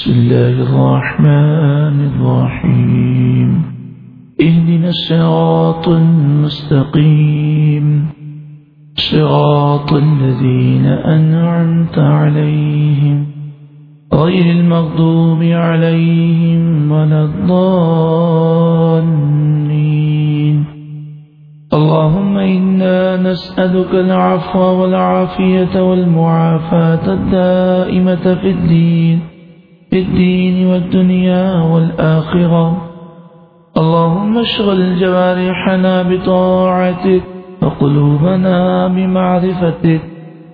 بسم الله الرحمن الرحيم. اهدنا الصراط المستقيم. صراط الذين أنعمت عليهم. غير المغضوب عليهم ولا الضالين. اللهم إنا نسألك العفو والعافية والمعافاة الدائمة في الدين. في الدين والدنيا والآخرة. اللهم اشغل جوارحنا بطاعتك وقلوبنا بمعرفتك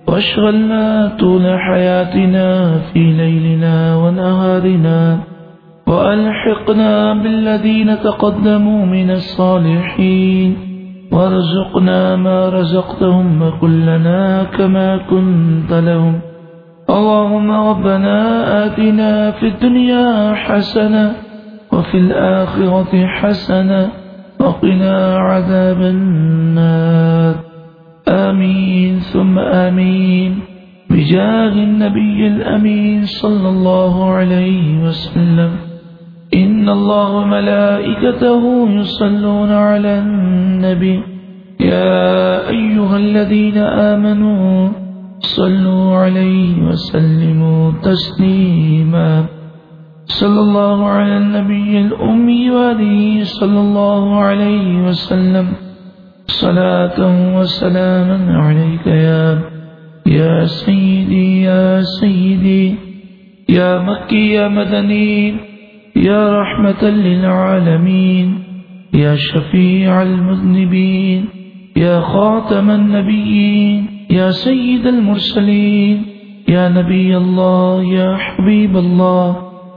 واشغلنا طول حياتنا في ليلنا ونهارنا وألحقنا بالذين تقدموا من الصالحين وارزقنا ما رزقتهم وكلنا كما كنت لهم. اللهم ربنا آتنا في الدنيا حسنة وفي الآخرة حسنة وقنا عذاب النار. آمين، ثم آمين. بجاه النبي الأمين صلى الله عليه وسلم. إن الله وملائكته يصلون على النبي. يا أيها الذين آمنوا صلوا عليه وسلموا تسليما. صلى الله على النبي الأمي وآله صلى الله عليه وسلم. صلاة وسلاما عليك يا يا سيدي يا سيدي، يا مكي، يا مدني، يا رحمة للعالمين، يا شفيع المذنبين، يا خاتم النبيين يا سيد المرسلين، يا نبي الله، يا حبيب الله،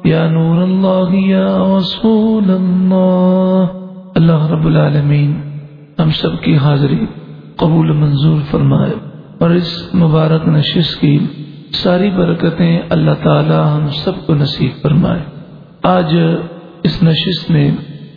يا نور الله، يا رسول الله. اللہ رب العالمین، ہم سب کی حاضری قبول منظور فرمائے اور اس مبارک نشست کی ساری برکتیں اللہ تعالی ہم سب کو نصیب فرمائے۔ آج اس نشست میں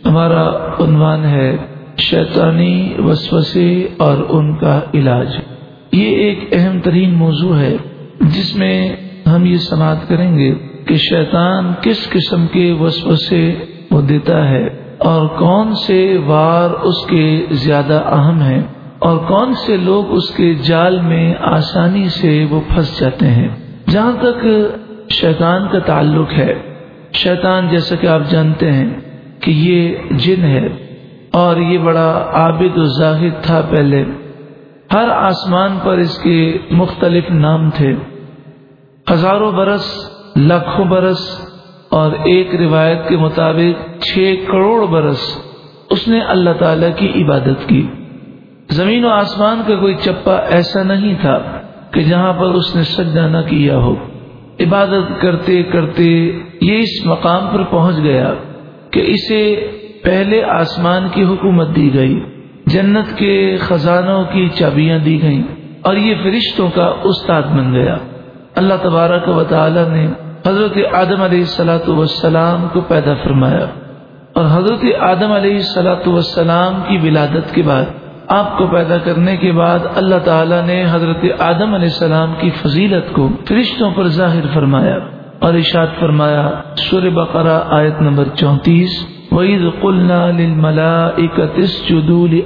ہمارا عنوان ہے، شیطانی وسوسے اور ان کا علاج۔ یہ ایک اہم ترین موضوع ہے جس میں ہم یہ سماعت کریں گے کہ شیطان کس قسم کے وسوسے وہ دیتا ہے اور کون سے وار اس کے زیادہ اہم ہیں اور کون سے لوگ اس کے جال میں آسانی سے وہ پھنس جاتے ہیں۔ جہاں تک شیطان کا تعلق ہے، شیطان جیسا کہ آپ جانتے ہیں کہ یہ جن ہے اور یہ بڑا عابد و زاہد تھا پہلے۔ ہر آسمان پر اس کے مختلف نام تھے۔ ہزاروں برس، لاکھوں برس اور ایک روایت کے مطابق چھ کروڑ برس اس نے اللہ تعالی کی عبادت کی۔ زمین و آسمان کا کوئی چپا ایسا نہیں تھا کہ جہاں پر اس نے سجدہ نہ کیا ہو۔ عبادت کرتے کرتے یہ اس مقام پر پہنچ گیا کہ اسے پہلے آسمان کی حکومت دی گئی۔ جنت کے خزانوں کی چابیاں دی گئیں اور یہ فرشتوں کا استاد بن گیا۔ اللہ تبارک و تعالی نے حضرت آدم علیہ السلاۃ والسلام کو پیدا فرمایا اور حضرت آدم علیہ السلاۃ والسلام کی ولادت کے بعد، آپ کو پیدا کرنے کے بعد اللہ تعالیٰ نے حضرت آدم علیہ السلام کی فضیلت کو فرشتوں پر ظاہر فرمایا اور اشاد فرمایا۔ سور بقرہ آیت نمبر چونتیس۔ وعید قلنا ملا اکتیس جدول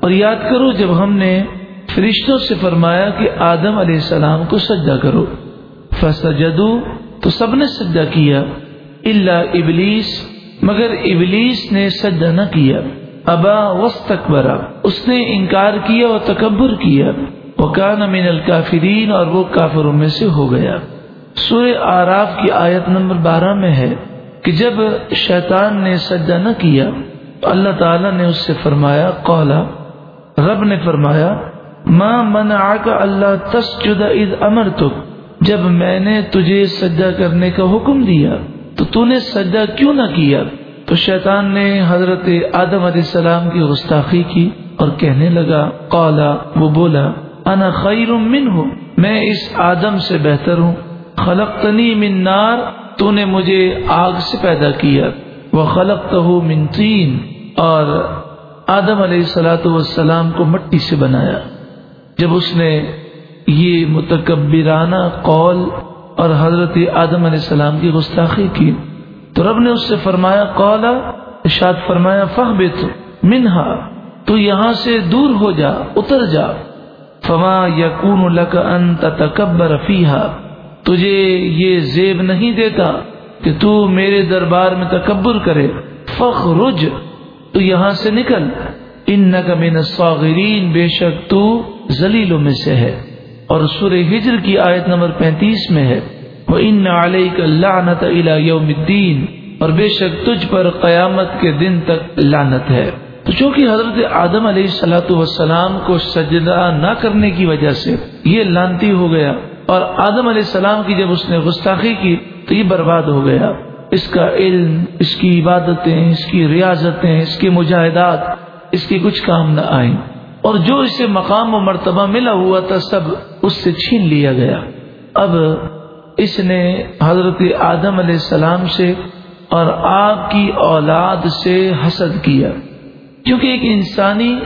اور یاد کرو جب ہم نے فرشتوں سے فرمایا کہ آدم علیہ السلام کو سجدہ کرو۔ فسجدو تو سب نے سجدہ کیا۔ اللہ ابلیس مگر ابلیس نے سجدہ نہ کیا۔ ابا وسط اس نے انکار کیا اور تکبر کیا۔ وہ کان امین الکافرین اور وہ کافروں میں سے ہو گیا۔ سورہ آراف کی آیت نمبر بارہ میں ہے۔ کہ جب شیطان نے سجدہ نہ کیا تو اللہ تعالی نے اس سے فرمایا قولا رب نے فرمایا ماں من کا اللہ تسجد اذ امر جب میں نے تجھے سجدہ کرنے کا حکم دیا تو تو نے سجدہ کیوں نہ کیا؟ تو شیطان نے حضرت آدم علیہ السلام کی گستاخی کی اور کہنے لگا، قالا، وہ بولا، انا خیر من ہوں میں اس آدم سے بہتر ہوں خلق تنی من نار تو نے مجھے آگ سے پیدا کیا۔ وہ خلق من تین اور آدم علیہ السلاۃ والسلام کو مٹی سے بنایا۔ جب اس نے یہ متکبرانہ قول اور حضرت آدم علیہ السلام کی گستاخی کی، تو رب نے اس سے فرمایا، قالا اشاد فرمایا فہ منہا، تو یہاں سے دور ہو جا، اتر جا۔ فما یقون لک ان تکبر فیہا۔ تجھے یہ زیب نہیں دیتا کہ تو میرے دربار میں تکبر کرے۔ فخرج، تو یہاں سے نکل۔ ان من الصاغرین، بے شک تو ذلیلوں میں سے ہے۔ اور سور ہجر کی آیت نمبر پینتیس میں ہے۔ وہ ان علیک لعنت الى یوم الدین اور بے شک تجھ پر قیامت کے دن تک لعنت ہے۔ تو چونکہ حضرت آدم علیہ السلاۃ والسلام کو سجدہ نہ کرنے کی وجہ سے یہ لانتی ہو گیا اور آدم علیہ السلام کی جب اس نے گستاخی کی تو یہ برباد ہو گیا۔ اس کا علم، اس کی عبادتیں، اس کی ریاضتیں، اس کی مجاہدات، اس کی کچھ کام نہ آئیں۔ اور جو اسے مقام و مرتبہ ملا ہوا تھا سب اس سے چھین لیا گیا۔ اب اس نے حضرت آدم علیہ السلام سے اور آپ کی اولاد سے حسد کیا۔ کیونکہ ایک انسانی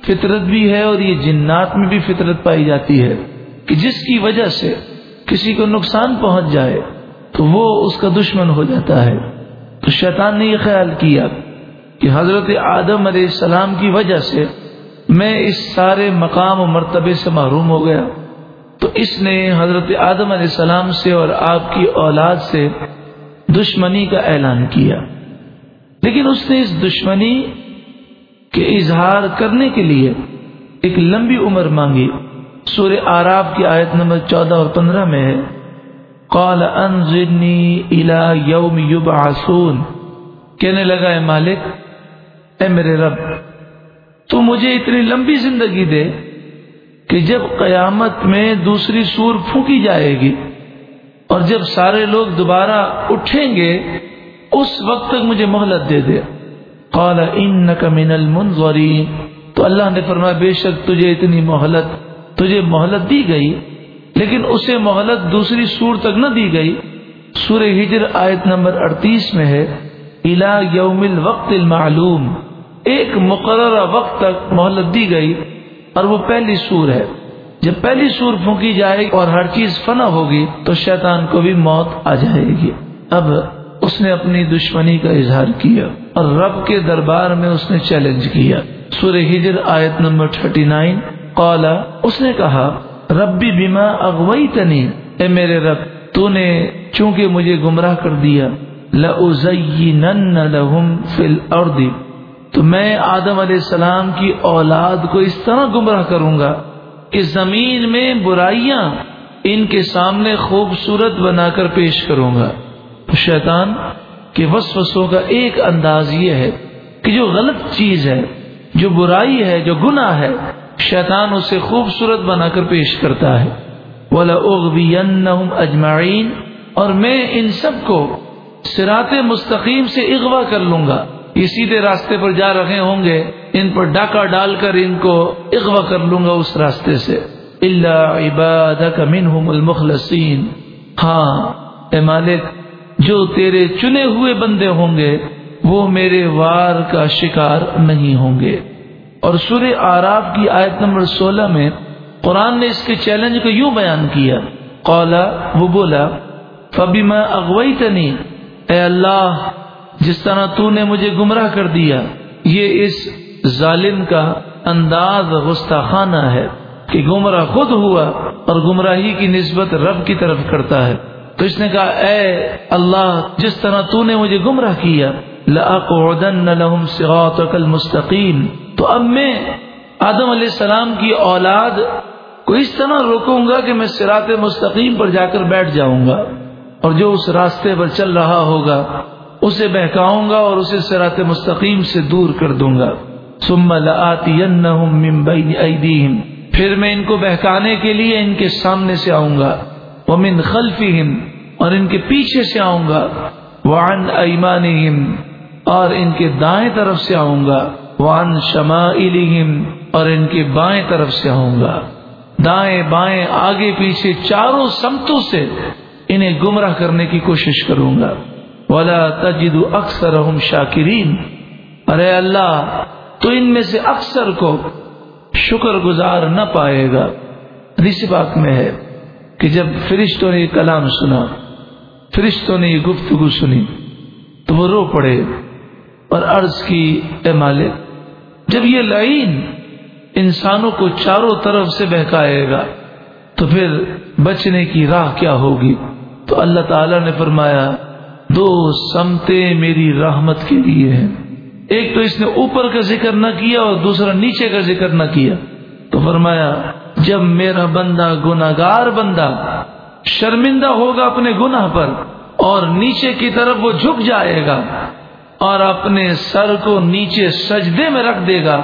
فطرت بھی ہے اور یہ جنات میں بھی فطرت پائی جاتی ہے۔ کہ جس کی وجہ سے کسی کو نقصان پہنچ جائے تو وہ اس کا دشمن ہو جاتا ہے۔ تو شیطان نے یہ خیال کیا کہ حضرت آدم علیہ السلام کی وجہ سے میں اس سارے مقام و مرتبے سے محروم ہو گیا۔ تو اس نے حضرت آدم علیہ السلام سے اور آپ کی اولاد سے دشمنی کا اعلان کیا۔ لیکن اس نے اس دشمنی کے اظہار کرنے کے لیے ایک لمبی عمر مانگی۔ سورہ آراب کی آیت نمبر چودہ اور پندرہ میں ہے۔ قال انظرنی الى یوم یبعثون۔ کہنے لگا، اے مالک، اے میرے رب، تو مجھے اتنی لمبی زندگی دے کہ جب قیامت میں دوسری سور پھونکی جائے گی اور جب سارے لوگ دوبارہ اٹھیں گے، اس وقت تک مجھے مہلت دے دے۔ قال انك من المنظرين تو اللہ نے فرمایا، بے شک تجھے اتنی مہلت تجھے مہلت دی گئی، لیکن اسے مہلت دوسری سور تک نہ دی گئی۔ سورہ ہجر آیت نمبر اڑتیس میں ہے الا یوم الوقت المعلوم ایک مقررہ وقت تک مہلت دی گئی، اور وہ پہلی سور ہے۔ جب پہلی سور پھونکی جائے اور ہر چیز فنا ہوگی، تو شیطان کو بھی موت آ جائے گی۔ اب اس نے اپنی دشمنی کا اظہار کیا، اور رب کے دربار میں اس نے چیلنج کیا۔ سورہ ہجر آیت نمبر 39 قال، اس نے کہا، ربی بیما اغویتنی، اے میرے رب، تو نے چونکہ مجھے گمراہ کر دیا لہم فل اور تو میں آدم علیہ السلام کی اولاد کو اس طرح گمراہ کروں گا کہ زمین میں برائیاں ان کے سامنے خوبصورت بنا کر پیش کروں گا۔ شیطان کے وسوسوں کا ایک انداز یہ ہے کہ جو غلط چیز ہے، جو برائی ہے، جو گناہ ہے شیطان اسے خوبصورت بنا کر پیش کرتا ہے۔ بولا اجمعین اور میں ان سب کو سرات مستقیم سے اغوا کر لوں گا۔ یہ سیدھے راستے پر جا رہے ہوں گے۔ ان پر ڈاکہ ڈال کر ان کو اغوا کر لوں گا اس راستے سے۔ اللہ عباد المخلصین ہاں اے مالک، جو تیرے چنے ہوئے بندے ہوں گے، وہ میرے وار کا شکار نہیں ہوں گے۔ اور سور آراف کی آیت نمبر سولہ میں قرآن نے اس کے چیلنج کو یوں بیان کیا۔ قولا وہ بولا فبی میں اغوئی تنی اے اللہ، جس طرح تو نے مجھے گمراہ کر دیا، یہ اس ظالم کا انداز گستاخانہ ہے کہ گمراہ خود ہوا اور گمراہی کی نسبت رب کی طرف کرتا ہے۔ تو اس نے کہا، اے اللہ، جس طرح تو نے مجھے گمراہ کیا لَهُمْ صِغَاطَكَ الْمُسْتَقِيمِ۔ تو اب میں آدم علیہ السلام کی اولاد کو اس طرح روکوں گا کہ میں سرات مستقیم پر جا کر بیٹھ جاؤں گا اور جو اس راستے پر چل رہا ہوگا اسے بہکاؤں گا اور اسے سرات مستقیم سے دور کر دوں گا۔ ثم من بین ایدیہم۔ پھر میں ان کو بہکانے کے لیے ان کے سامنے سے آؤں گا۔ ومن خلفہم اور ان کے پیچھے سے آؤں گا۔ وعن ایمانہم اور ان کے دائیں طرف سے آؤں گا۔ وعن شمائلہم، اور ان کے بائیں طرف سے آؤں گا۔ دائیں بائیں، آگے پیچھے چاروں سمتوں سے انہیں گمراہ کرنے کی کوشش کروں گا۔ ولا تجد اکثر شاکرین ارے اللہ، تو ان میں سے اکثر کو شکر گزار نہ پائے گا۔ پاک میں ہے کہ جب فرشتوں نے یہ کلام سنا، فرشتوں نے یہ گفتگو سنی، تو وہ رو پڑے اور عرض کی، اے مالک جب یہ لائن انسانوں کو چاروں طرف سے بہکائے گا، تو پھر بچنے کی راہ کیا ہوگی؟ تو اللہ تعالی نے فرمایا، دو سمتے میری رحمت کے لیے ہیں۔ ایک تو اس نے اوپر کا ذکر نہ کیا اور دوسرا نیچے کا ذکر نہ کیا۔ تو فرمایا، جب میرا بندہ گناگار بندہ شرمندہ ہوگا اپنے گناہ پر اور نیچے کی طرف وہ جھک جائے گا اور اپنے سر کو نیچے سجدے میں رکھ دے گا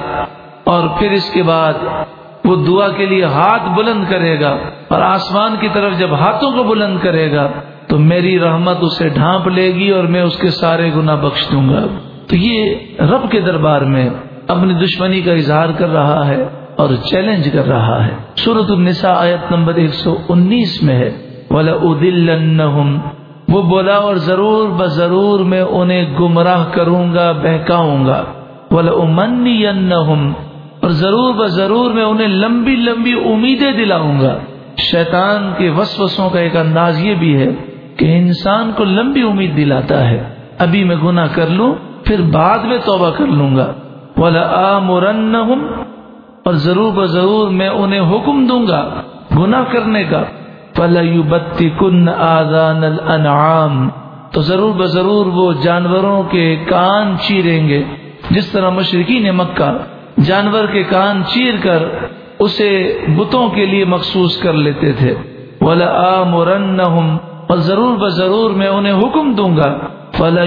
اور پھر اس کے بعد وہ دعا کے لیے ہاتھ بلند کرے گا اور آسمان کی طرف جب ہاتھوں کو بلند کرے گا تو میری رحمت اسے ڈھانپ لے گی اور میں اس کے سارے گنا بخش دوں گا۔ تو یہ رب کے دربار میں اپنی دشمنی کا اظہار کر رہا ہے اور چیلنج کر رہا ہے۔ سورت النساء آیت نمبر ایک سو انیس میں ہے۔ وہ بولا اور ضرور ب ضرور میں انہیں گمراہ کروں گا، بہکاؤں گا۔ بولا امنی اور ضرور ب ضرور میں انہیں لمبی لمبی امیدیں دلاؤں گا۔ شیطان کے وسوسوں کا ایک انداز یہ بھی ہے کہ انسان کو لمبی امید دلاتا ہے۔ ابھی میں گنا کر لوں، پھر بعد میں توبہ کر لوں گا۔ بولا آمرن اور ضرور ب ضرور میں انہیں حکم دوں گا گنا کرنے کا۔ بتی کن آزان الانعام تو ضرور ب ضرور وہ جانوروں کے کان چیریں گے، جس طرح مشرقی نے مکہ جانور کے کان چیر کر اسے بتوں کے لیے مخصوص کر لیتے تھے۔ بولا اور ضرور ب ضرور میں انہیں حکم دوں گا۔ فلا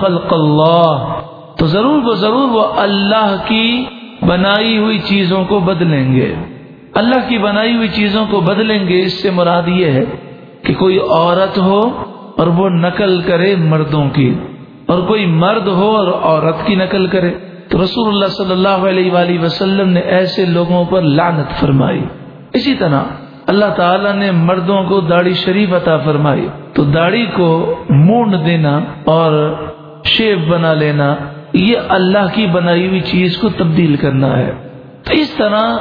خلق اللہ تو ضرور ب ضرور وہ اللہ کی بنائی ہوئی چیزوں کو بدلیں گے۔ اللہ کی بنائی ہوئی چیزوں کو بدلیں گے، اس سے مراد یہ ہے کہ کوئی عورت ہو اور وہ نقل کرے مردوں کی، اور کوئی مرد ہو اور عورت کی نقل کرے۔ تو رسول اللہ صلی اللہ علیہ وآلہ وسلم نے ایسے لوگوں پر لعنت فرمائی۔ اسی طرح اللہ تعالیٰ نے مردوں کو داڑھی شریف عطا فرمائی۔ تو داڑھی کو مونڈ دینا اور شیپ بنا لینا، یہ اللہ کی بنائی ہوئی چیز کو تبدیل کرنا ہے۔ تو اس طرح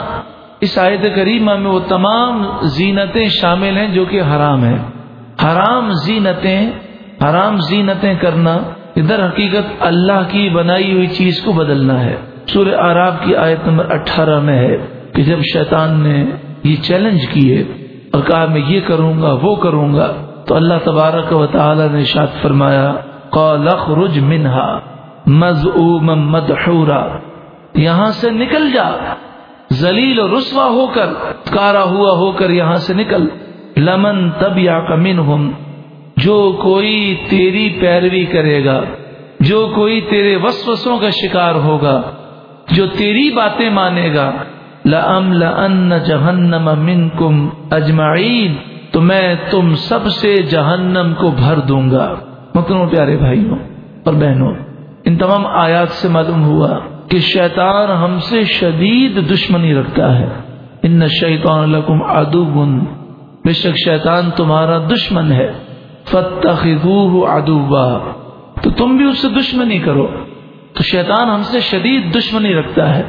اس آیت کریمہ میں وہ تمام زینتیں شامل ہیں جو کہ حرام ہیں۔ حرام زینتیں حرام زینتیں کرنا، ادھر حقیقت اللہ کی بنائی ہوئی چیز کو بدلنا ہے۔ سورہ آراب کی آیت نمبر اٹھارہ میں ہے کہ جب شیطان نے یہ چیلنج کیے اور کہا میں یہ کروں گا، وہ کروں گا، تو اللہ تبارک و تعالی نے شاد فرمایا رج منہا مز مدحورا۔ یہاں سے نکل جا۔ زلیل و رسوا ہو کر، کارا ہوا ہو کر یہاں سے نکل۔ لمن تب یا کمن جو کوئی تیری پیروی کرے گا، جو کوئی تیرے وسوسوں کا شکار ہوگا، جو تیری باتیں مانے گا۔ لم لن جہنم من کم اجمعین، تو میں تم سب سے جہنم کو بھر دوں گا۔ مکنوں پیارے بھائیوں اور بہنوں، ان تمام آیات سے معلوم ہوا کہ شیطان ہم سے شدید دشمنی رکھتا ہے۔ ان شیطان لکم ادو بے شک شیطان تمہارا دشمن ہے۔ فتح ادوا تو تم بھی اس سے دشمنی کرو۔ تو شیطان ہم سے شدید دشمنی رکھتا ہے۔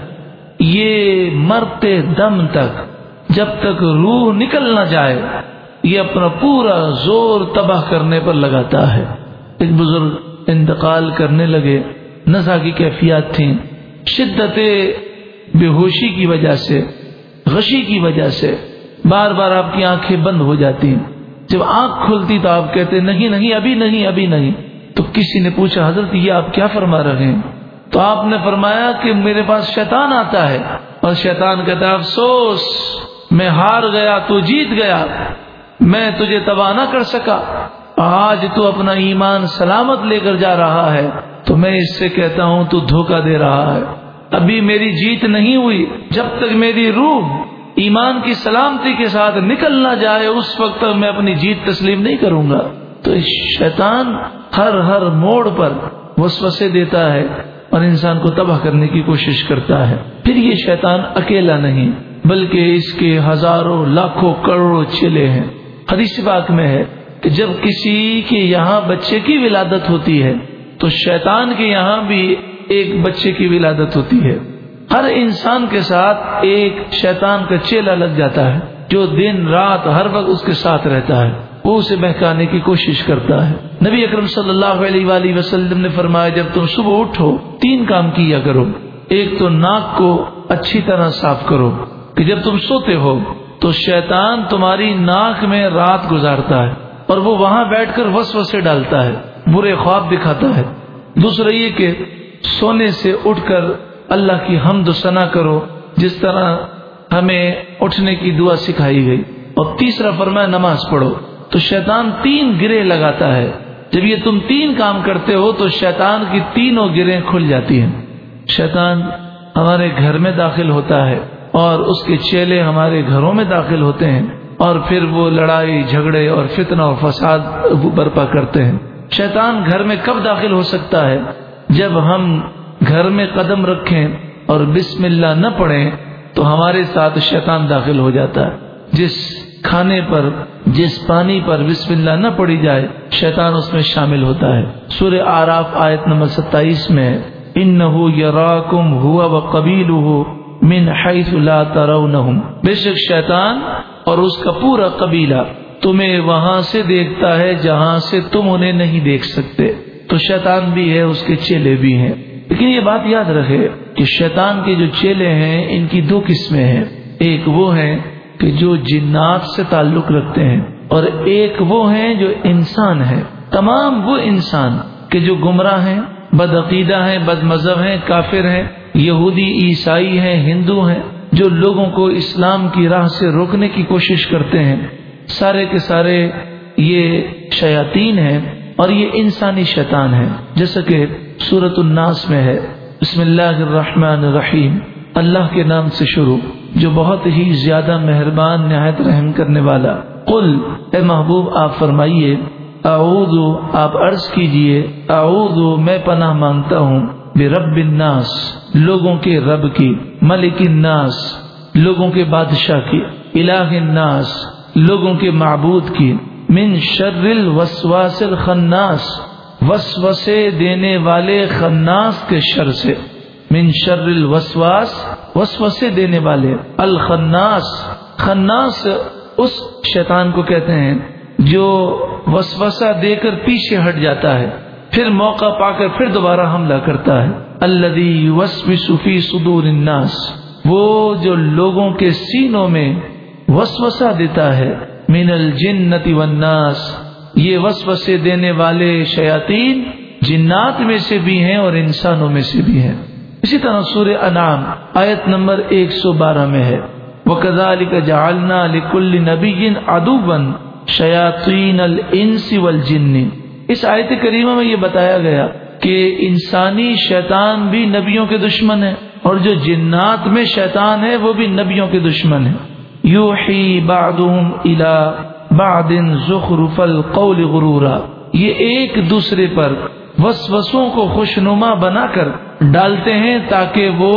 یہ مرتے دم تک جب تک روح نکل نہ جائے، یہ اپنا پورا زور تباہ کرنے پر لگاتا ہے۔ ایک بزرگ انتقال کرنے لگے۔ نزا کی کیفیات تھیں۔ شدت بے ہوشی کی وجہ سے، غشی کی وجہ سے بار بار آپ کی آنکھیں بند ہو جاتی جب آنکھ کھلتی تو آپ کہتے نہیں نہیں، ابھی نہیں ابھی نہیں۔ تو کسی نے پوچھا، حضرت، یہ آپ کیا فرما رہے ہیں؟ تو آپ نے فرمایا کہ میرے پاس شیطان آتا ہے۔ اور شیطان کہتا ہے، افسوس، میں ہار گیا، تو جیت گیا، میں تجھے تباہ نہ کر سکا۔ آج تو اپنا ایمان سلامت لے کر جا رہا ہے، تو میں اس سے کہتا ہوں تو دھوکہ دے رہا ہے۔ ابھی میری جیت نہیں ہوئی، جب تک میری روح ایمان کی سلامتی کے ساتھ نکل نہ جائے، اس وقت تک میں اپنی جیت تسلیم نہیں کروں گا۔ تو شیطان ہر ہر موڑ پر وسوسے دیتا ہے اور انسان کو تباہ کرنے کی کوشش کرتا ہے۔ پھر یہ شیطان اکیلا نہیں، بلکہ اس کے ہزاروں، لاکھوں، کروڑوں چلے ہیں۔ حدیث پاک میں ہے کہ جب کسی کے یہاں بچے کی ولادت ہوتی ہے، تو شیطان کے یہاں بھی ایک بچے کی ولادت ہوتی ہے۔ ہر انسان کے ساتھ ایک شیطان کا چیلا لگ جاتا ہے، جو دن رات ہر وقت اس کے ساتھ رہتا ہے۔ وہ اسے بہکانے کی کوشش کرتا ہے۔ نبی اکرم صلی اللہ علیہ وآلہ وسلم نے فرمایا، جب تم صبح اٹھو، تین کام کیا کرو۔ ایک تو ناک کو اچھی طرح صاف کرو، کہ جب تم سوتے ہو، تو شیطان تمہاری ناک میں رات گزارتا ہے۔ اور وہ وہاں بیٹھ کر وسوسے ڈالتا ہے، برے خواب دکھاتا ہے۔ دوسرا یہ کہ سونے سے اٹھ کر اللہ کی حمد و ثنا کرو، جس طرح ہمیں اٹھنے کی دعا سکھائی گئی۔ اور تیسرا فرمایا، نماز پڑھو۔ تو شیطان تین گرے لگاتا ہے۔ جب یہ تم تین کام کرتے ہو، تو شیطان کی تینوں گریں کھل جاتی ہیں۔ شیطان ہمارے گھر میں داخل ہوتا ہے اور اس کے چیلے ہمارے گھروں میں داخل ہوتے ہیں۔ اور پھر وہ لڑائی، جھگڑے اور فتنہ اور فساد برپا کرتے ہیں۔ شیطان گھر میں کب داخل ہو سکتا ہے؟ جب ہم گھر میں قدم رکھیں اور بسم اللہ نہ پڑھیں، تو ہمارے ساتھ شیطان داخل ہو جاتا ہے۔ جس کھانے پر، جس پانی پر بسم اللہ نہ پڑی جائے، شیطان اس میں شامل ہوتا ہے۔ سورہ آراف آیت نمبر ستائیس میں ان ہوا و قبیل من حیث لا ترونہم۔ بے شک شیطان اور اس کا پورا قبیلہ تمہیں وہاں سے دیکھتا ہے جہاں سے تم انہیں نہیں دیکھ سکتے۔ تو شیطان بھی ہے، اس کے چیلے بھی ہیں۔ لیکن یہ بات یاد رکھے کہ شیطان کے جو چیلے ہیں، ان کی دو قسمیں ہیں۔ ایک وہ ہیں کہ جو جنات سے تعلق رکھتے ہیں، اور ایک وہ ہیں جو انسان ہے تمام وہ انسان کہ جو گمراہ ہیں بدعقیدہ ہیں، بد مذہب ہیں، کافر ہیں۔ یہودی عیسائی ہیں، ہندو ہیں، جو لوگوں کو اسلام کی راہ سے روکنے کی کوشش کرتے ہیں۔ سارے کے سارے یہ شیاطین ہیں اور یہ انسانی شیطان ہے جیسا کہ سورت الناس میں ہے۔ بسم اللہ الرحمن الرحیم۔ اللہ کے نام سے شروع، جو بہت ہی زیادہ مہربان، نہایت رحم کرنے والا۔ قل، اے محبوب، آپ فرمائیے، اعوذ، آپ عرض کیجیے، اعوذ، میں پناہ مانگتا ہوں بے رب الناس۔ لوگوں کے رب کی، ملک الناس، لوگوں کے بادشاہ کی، الہ الناس، لوگوں کے معبود کی، من شر الوسواس الخناس، وسوسے دینے والے خناس کے شر سے۔ من شر الوسواس، وسوسے دینے والے الخناس۔ خناس اس شیطان کو کہتے ہیں جو وسوسہ دے کر پیچھے ہٹ جاتا ہے، پھر موقع پا کر پھر دوبارہ حملہ کرتا ہے۔ اللہ صدور الناس. وہ جو لوگوں کے سینوں میں وسوسہ دیتا ہے. من الجنت والناس. یہ وسوسے دینے والے شیاطین جنات میں سے بھی ہیں اور انسانوں میں سے بھی ہیں. اسی طرح سور انعام آیت نمبر ایک سو بارہ میں ہے. وہ کزال کا جالنا لکل نبی ادو بن شیاطین الانس والجن. اس آیت کریمہ میں یہ بتایا گیا کہ انسانی شیطان بھی نبیوں کے دشمن ہے اور جو جنات میں شیطان ہے وہ بھی نبیوں کے دشمن ہے۔ یو ہی بادم الا بادن زخرف القول غرورا۔ یہ ایک دوسرے پر وسوسوں کو خوشنما بنا کر ڈالتے ہیں تاکہ وہ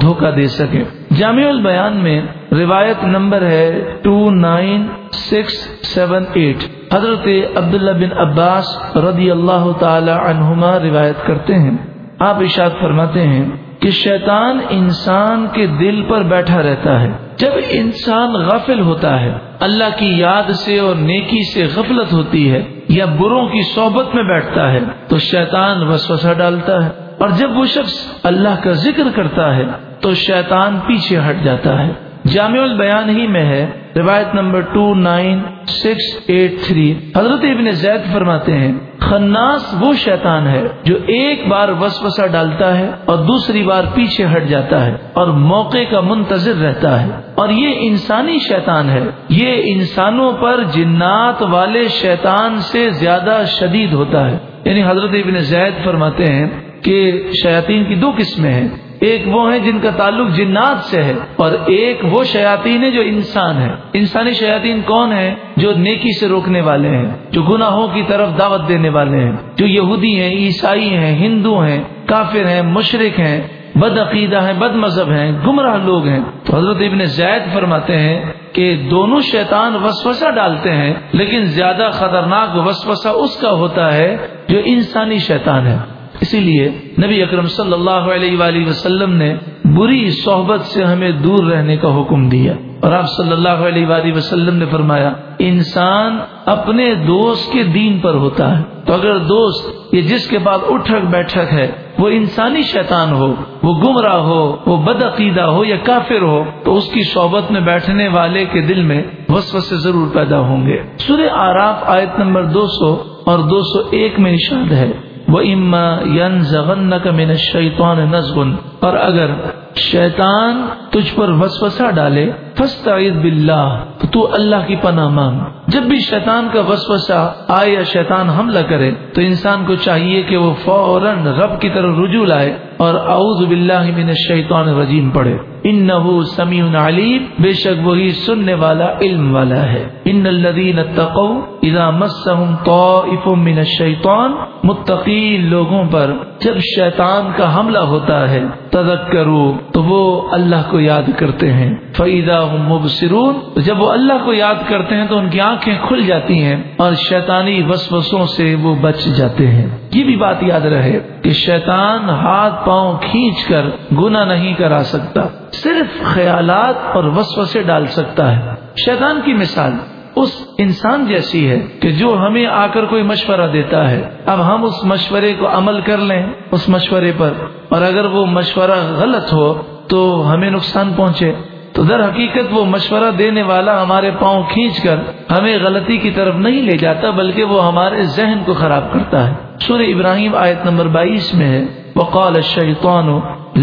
دھوکہ دے سکے جامع البیان میں روایت نمبر ہے two nine six seven eight. حضرت عبداللہ بن عباس رضی اللہ تعالی عنہما روایت کرتے ہیں۔ آپ اشاد فرماتے ہیں کہ شیطان انسان کے دل پر بیٹھا رہتا ہے۔ جب انسان غافل ہوتا ہے، اللہ کی یاد سے اور نیکی سے غفلت ہوتی ہے یا بروں کی صحبت میں بیٹھتا ہے، تو شیطان وسوسہ ڈالتا ہے۔ اور جب وہ شخص اللہ کا ذکر کرتا ہے، تو شیطان پیچھے ہٹ جاتا ہے۔ جامع البیان ہی میں ہے، روایت number two nine six eight three. حضرت ابن زید فرماتے ہیں، خناس وہ شیطان ہے جو ایک بار وسوسہ ڈالتا ہے اور دوسری بار پیچھے ہٹ جاتا ہے اور موقع کا منتظر رہتا ہے۔ اور یہ انسانی شیطان ہے۔ یہ انسانوں پر جنات والے شیطان سے زیادہ شدید ہوتا ہے۔ یعنی حضرت ابن زید فرماتے ہیں کہ شیاطین کی دو قسمیں ہیں۔ ایک وہ ہیں جن کا تعلق جنات سے ہے اور ایک وہ شیاطین ہے جو انسان ہے انسانی شیاطین کون ہے جو نیکی سے روکنے والے ہیں، جو گناہوں کی طرف دعوت دینے والے ہیں۔ جو یہودی ہیں، عیسائی ہیں، ہندو ہیں، کافر ہیں مشرق ہیں، بد عقیدہ ہیں، بد مذہب ہیں، گمراہ لوگ ہیں۔ تو حضرت ابن زید فرماتے ہیں کہ دونوں شیطان وسوسہ ڈالتے ہیں، لیکن زیادہ خطرناک وسوسہ اس کا ہوتا ہے جو انسانی شیطان ہے۔ اسی لیے نبی اکرم صلی اللہ علیہ وآلہ وسلم نے بری صحبت سے ہمیں دور رہنے کا حکم دیا۔ اور آپ صلی اللہ علیہ وآلہ وسلم نے فرمایا، انسان اپنے دوست کے دین پر ہوتا ہے۔ تو اگر دوست یہ جس کے بعد اٹھک بیٹھک ہے، وہ انسانی شیطان ہو، وہ گمراہ ہو، وہ بدعقیدہ ہو یا کافر ہو، تو اس کی صحبت میں بیٹھنے والے کے دل میں وسوسے سے ضرور پیدا ہوں گے۔ سورہ آراف آیت نمبر دو سو اور دو سو ایک میں نشاد ہے وہ اما ین زغن کا من شیطان نزغن، اور اگر شیطان تجھ پر وسوسہ ڈالے فستعید باللہ، تو تو اللہ کی پناہ مانگ۔ جب بھی شیطان کا وسوسہ آئے یا شیطان حملہ کرے، تو انسان کو چاہیے کہ وہ فوراً رب کی طرف رجوع لائے۔ اور اعوذ باللہ من الشیطان الرجیم پڑھے۔ انه سمیع علیم، بے شک وہی سننے والا علم والا ہے۔ ان الذين اتقوا اذا مسهم طائف من الشیطان متقی لوگوں پر جب شیطان کا حملہ ہوتا ہے، تذکروا، تو وہ اللہ کو یاد کرتے ہیں۔ فَإِذَا هُم مُبْصِرُونَ، جب وہ اللہ کو یاد کرتے ہیں، تو ان کی آنکھیں کھل جاتی ہیں اور شیطانی وسوسوں سے وہ بچ جاتے ہیں۔ یہ بھی بات یاد رہے کہ شیطان ہاتھ پاؤں کھینچ کر گنا نہیں کرا سکتا، صرف خیالات اور وسوسے ڈال سکتا ہے۔ شیطان کی مثال، اس انسان جیسی ہے کہ جو ہمیں آ کر کوئی مشورہ دیتا ہے۔ اب ہم اس مشورے کو عمل کر لیں اس مشورے پر، اور اگر وہ مشورہ غلط ہو تو ہمیں نقصان پہنچے۔ تو در حقیقت وہ مشورہ دینے والا ہمارے پاؤں کھینچ کر ہمیں غلطی کی طرف نہیں لے جاتا، بلکہ وہ ہمارے ذہن کو خراب کرتا ہے۔ سور ابراہیم آیت نمبر بائیس میں ہے، وقال الشیطان،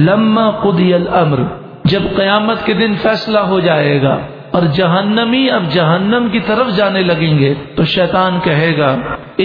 لما قضی الامر، جب قیامت کے دن فیصلہ ہو جائے گا اور جہنمی اب جہنم کی طرف جانے لگیں گے، تو شیطان کہے گا،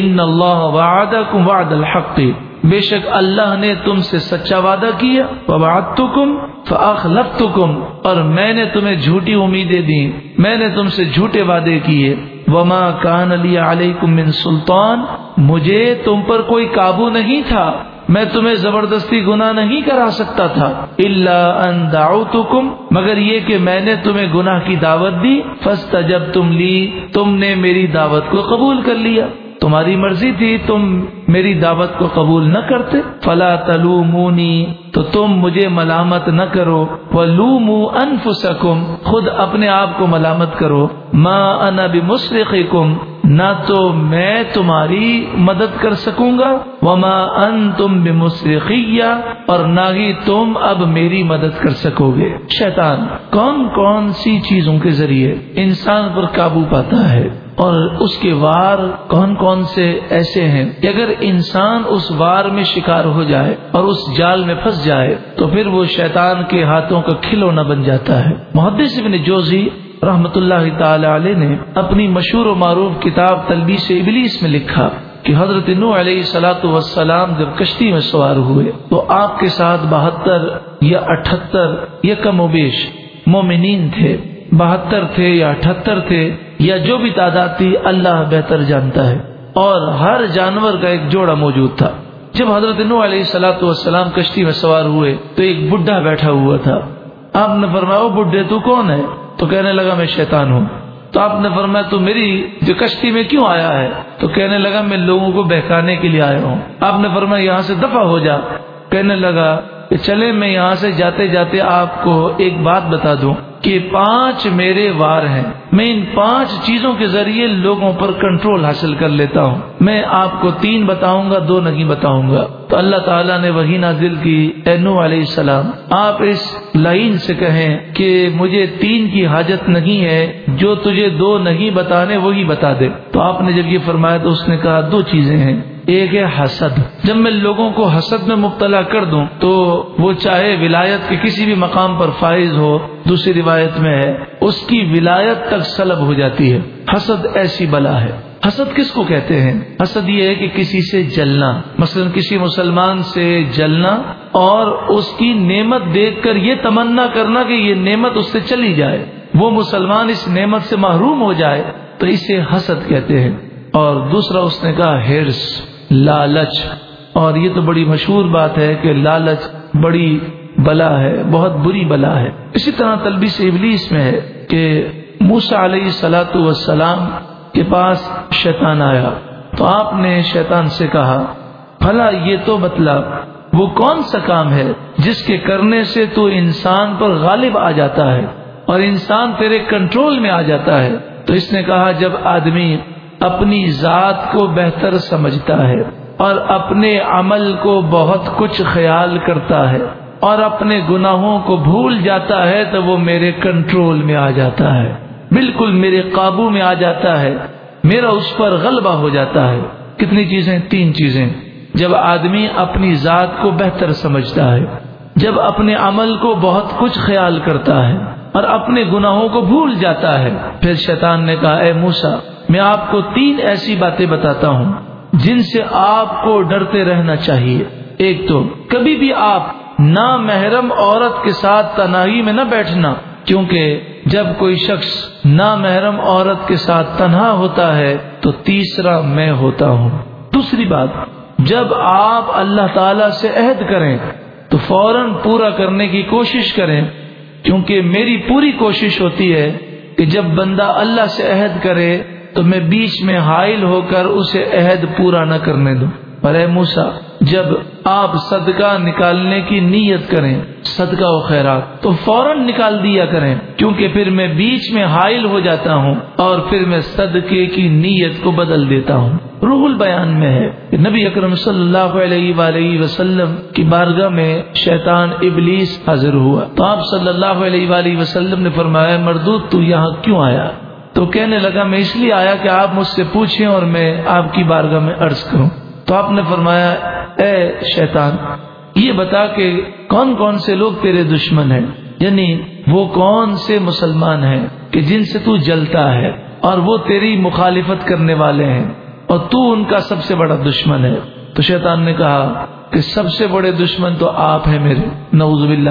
ان اللہ وعدکم وعد الحق، بے شک اللہ نے تم سے سچا وعدہ کیا وبعدتکم فاخلفتکم، اور میں نے تمہیں جھوٹی امیدیں دی میں نے تم سے جھوٹے وعدے کیے۔ وما کان علی علیکم من سلطان مجھے تم پر کوئی قابو نہیں تھا۔ میں تمہیں زبردستی گناہ نہیں کرا سکتا تھا۔ اللہ ان دعوتکم مگر یہ کہ میں نے تمہیں گناہ کی دعوت دی۔ فستا جب تم لی تم نے میری دعوت کو قبول کر لیا۔ تمہاری مرضی تھی، تم میری دعوت کو قبول نہ کرتے۔ فلا تلومونی تو تم مجھے ملامت نہ کرو۔ ولومو انفسکم خود اپنے آپ کو ملامت کرو۔ ما انا بمصرخکم نہ تو میں تمہاری مدد کر سکوں گا۔ وما انتم بمصرخیہ اور نہ ہی تم اب میری مدد کر سکو گے۔ شیطان، کون کون سی چیزوں کے ذریعے انسان پر قابو پاتا ہے؟ اور اس کے وار کون کون سے ایسے ہیں کہ اگر انسان اس وار میں شکار ہو جائے اور اس جال میں پھنس جائے، تو پھر وہ شیطان کے ہاتھوں کا کھلونا بن جاتا ہے۔ محدث ابن جوزی رحمت اللہ تعالی علیہ نے اپنی مشہور و معروف کتاب تلبیس ابلیس میں لکھا کہ حضرت نو علیہ سلاۃ وسلام جب کشتی میں سوار ہوئے تو آپ کے ساتھ بہتر یا اٹھہتر یا کم و بیش مومنین تھے، بہتر تھے یا اٹھہتر تھے یا جو بھی تعداد تھی اللہ بہتر جانتا ہے۔ اور ہر جانور کا ایک جوڑا موجود تھا۔ جب حضرت نو علیہ سلاۃ والسلام کشتی میں سوار ہوئے تو ایک بڈھا بیٹھا ہوا تھا۔ آپ نے فرمایا، وہ بڈھے تو کون ہے؟ تو کہنے لگا میں شیطان ہوں۔ تو آپ نے فرمایا تو میری جو کشتی میں کیوں آیا ہے؟ تو کہنے لگا میں لوگوں کو بہکانے کے لیے آیا ہوں۔ آپ نے فرمایا یہاں سے دفع ہو جا۔ کہنے لگا کہ چلے میں یہاں سے جاتے جاتے آپ کو ایک بات بتا دوں کہ پانچ میرے وار ہیں۔ میں ان پانچ چیزوں کے ذریعے لوگوں پر کنٹرول حاصل کر لیتا ہوں۔ میں آپ کو تین بتاؤں گا، دو نہیں بتاؤں گا۔ تو اللہ تعالیٰ نے وہی نازل کی۔ اینو علیہ السلام، آپ اس لائن سے کہیں کہ مجھے تین کی حاجت نہیں ہے، جو تجھے دو نہیں بتانے وہی بتا دے۔ تو آپ نے جب یہ فرمایا تو اس نے کہا دو چیزیں ہیں۔ ایک ہے حسد۔ جب میں لوگوں کو حسد میں مبتلا کر دوں، تو وہ چاہے ولایت کے کسی بھی مقام پر فائز ہو، دوسری روایت میں ہے، اس کی ولایت تک سلب ہو جاتی ہے۔ حسد ایسی بلا ہے۔ حسد کس کو کہتے ہیں؟ حسد یہ ہے کہ کسی سے جلنا، مثلا کسی مسلمان سے جلنا اور اس کی نعمت دیکھ کر یہ تمنا کرنا کہ یہ نعمت اس سے چلی جائے۔ وہ مسلمان اس نعمت سے محروم ہو جائے، تو اسے حسد کہتے ہیں۔ اور دوسرا اس نے کہا ہرس۔ لالچ۔ اور یہ تو بڑی مشہور بات ہے کہ لالچ بڑی بلا ہے، بہت بری بلا ہے۔ اسی طرح طلبی سے ابلیس میں ہے کہ موسا علیہ سلاۃ وسلام کے پاس شیطان آیا۔ تو آپ نے شیطان سے کہا، بھلا یہ تو بتلا، وہ کون سا کام ہے جس کے کرنے سے تو انسان پر غالب آ جاتا ہے اور انسان تیرے کنٹرول میں آ جاتا ہے؟ تو اس نے کہا، جب آدمی اپنی ذات کو بہتر سمجھتا ہے اور اپنے عمل کو بہت کچھ خیال کرتا ہے اور اپنے گناہوں کو بھول جاتا ہے تو وہ میرے کنٹرول میں آ جاتا ہے، بالکل میرے قابو میں آ جاتا ہے، میرا اس پر غلبہ ہو جاتا ہے۔ کتنی چیزیں؟ تین چیزیں۔ جب آدمی اپنی ذات کو بہتر سمجھتا ہے، جب اپنے عمل کو بہت کچھ خیال کرتا ہے اور اپنے گناہوں کو بھول جاتا ہے، پھر شیطان نے کہا، اے موسا میں آپ کو تین ایسی باتیں بتاتا ہوں جن سے آپ کو ڈرتے رہنا چاہیے۔ ایک تو، کبھی بھی آپ نہ محرم عورت کے ساتھ تنہائی میں نہ بیٹھنا، کیونکہ جب کوئی شخص نہ محرم عورت کے ساتھ تنہا ہوتا ہے، تو تیسرا میں ہوتا ہوں۔ دوسری بات، جب آپ اللہ تعالی سے عہد کریں، تو فوراً پورا کرنے کی کوشش کریں، کیونکہ میری پوری کوشش ہوتی ہے کہ جب بندہ اللہ سے عہد کرے تو میں بیچ میں حائل ہو کر اسے عہد پورا نہ کرنے دوں۔ پر اے موسا جب آپ صدقہ نکالنے کی نیت کریں، صدقہ و خیرات تو فوراً نکال دیا کریں۔ کیونکہ پھر میں بیچ میں حائل ہو جاتا ہوں اور پھر میں صدقے کی نیت کو بدل دیتا ہوں۔ روح البیان میں ہے کہ نبی اکرم صلی اللہ علیہ وآلہ وسلم کی بارگاہ میں شیطان ابلیس حاضر ہوا۔ تو آپ صلی اللہ علیہ وآلہ وسلم نے فرمایا، مردود تو یہاں کیوں آیا؟ تو کہنے لگا، میں اس لیے آیا کہ آپ مجھ سے پوچھیں اور میں آپ کی بارگاہ میں عرض کروں. تو آپ نے فرمایا، اے شیطان، یہ بتا کہ کون کون سے لوگ تیرے دشمن ہیں؟ یعنی وہ کون سے مسلمان ہیں کہ جن سے تو جلتا ہے اور وہ تیری مخالفت کرنے والے ہیں اور تو ان کا سب سے بڑا دشمن ہے؟ تو شیطان نے کہا کہ سب سے بڑے دشمن تو آپ ہیں میرے۔ نوز باللہ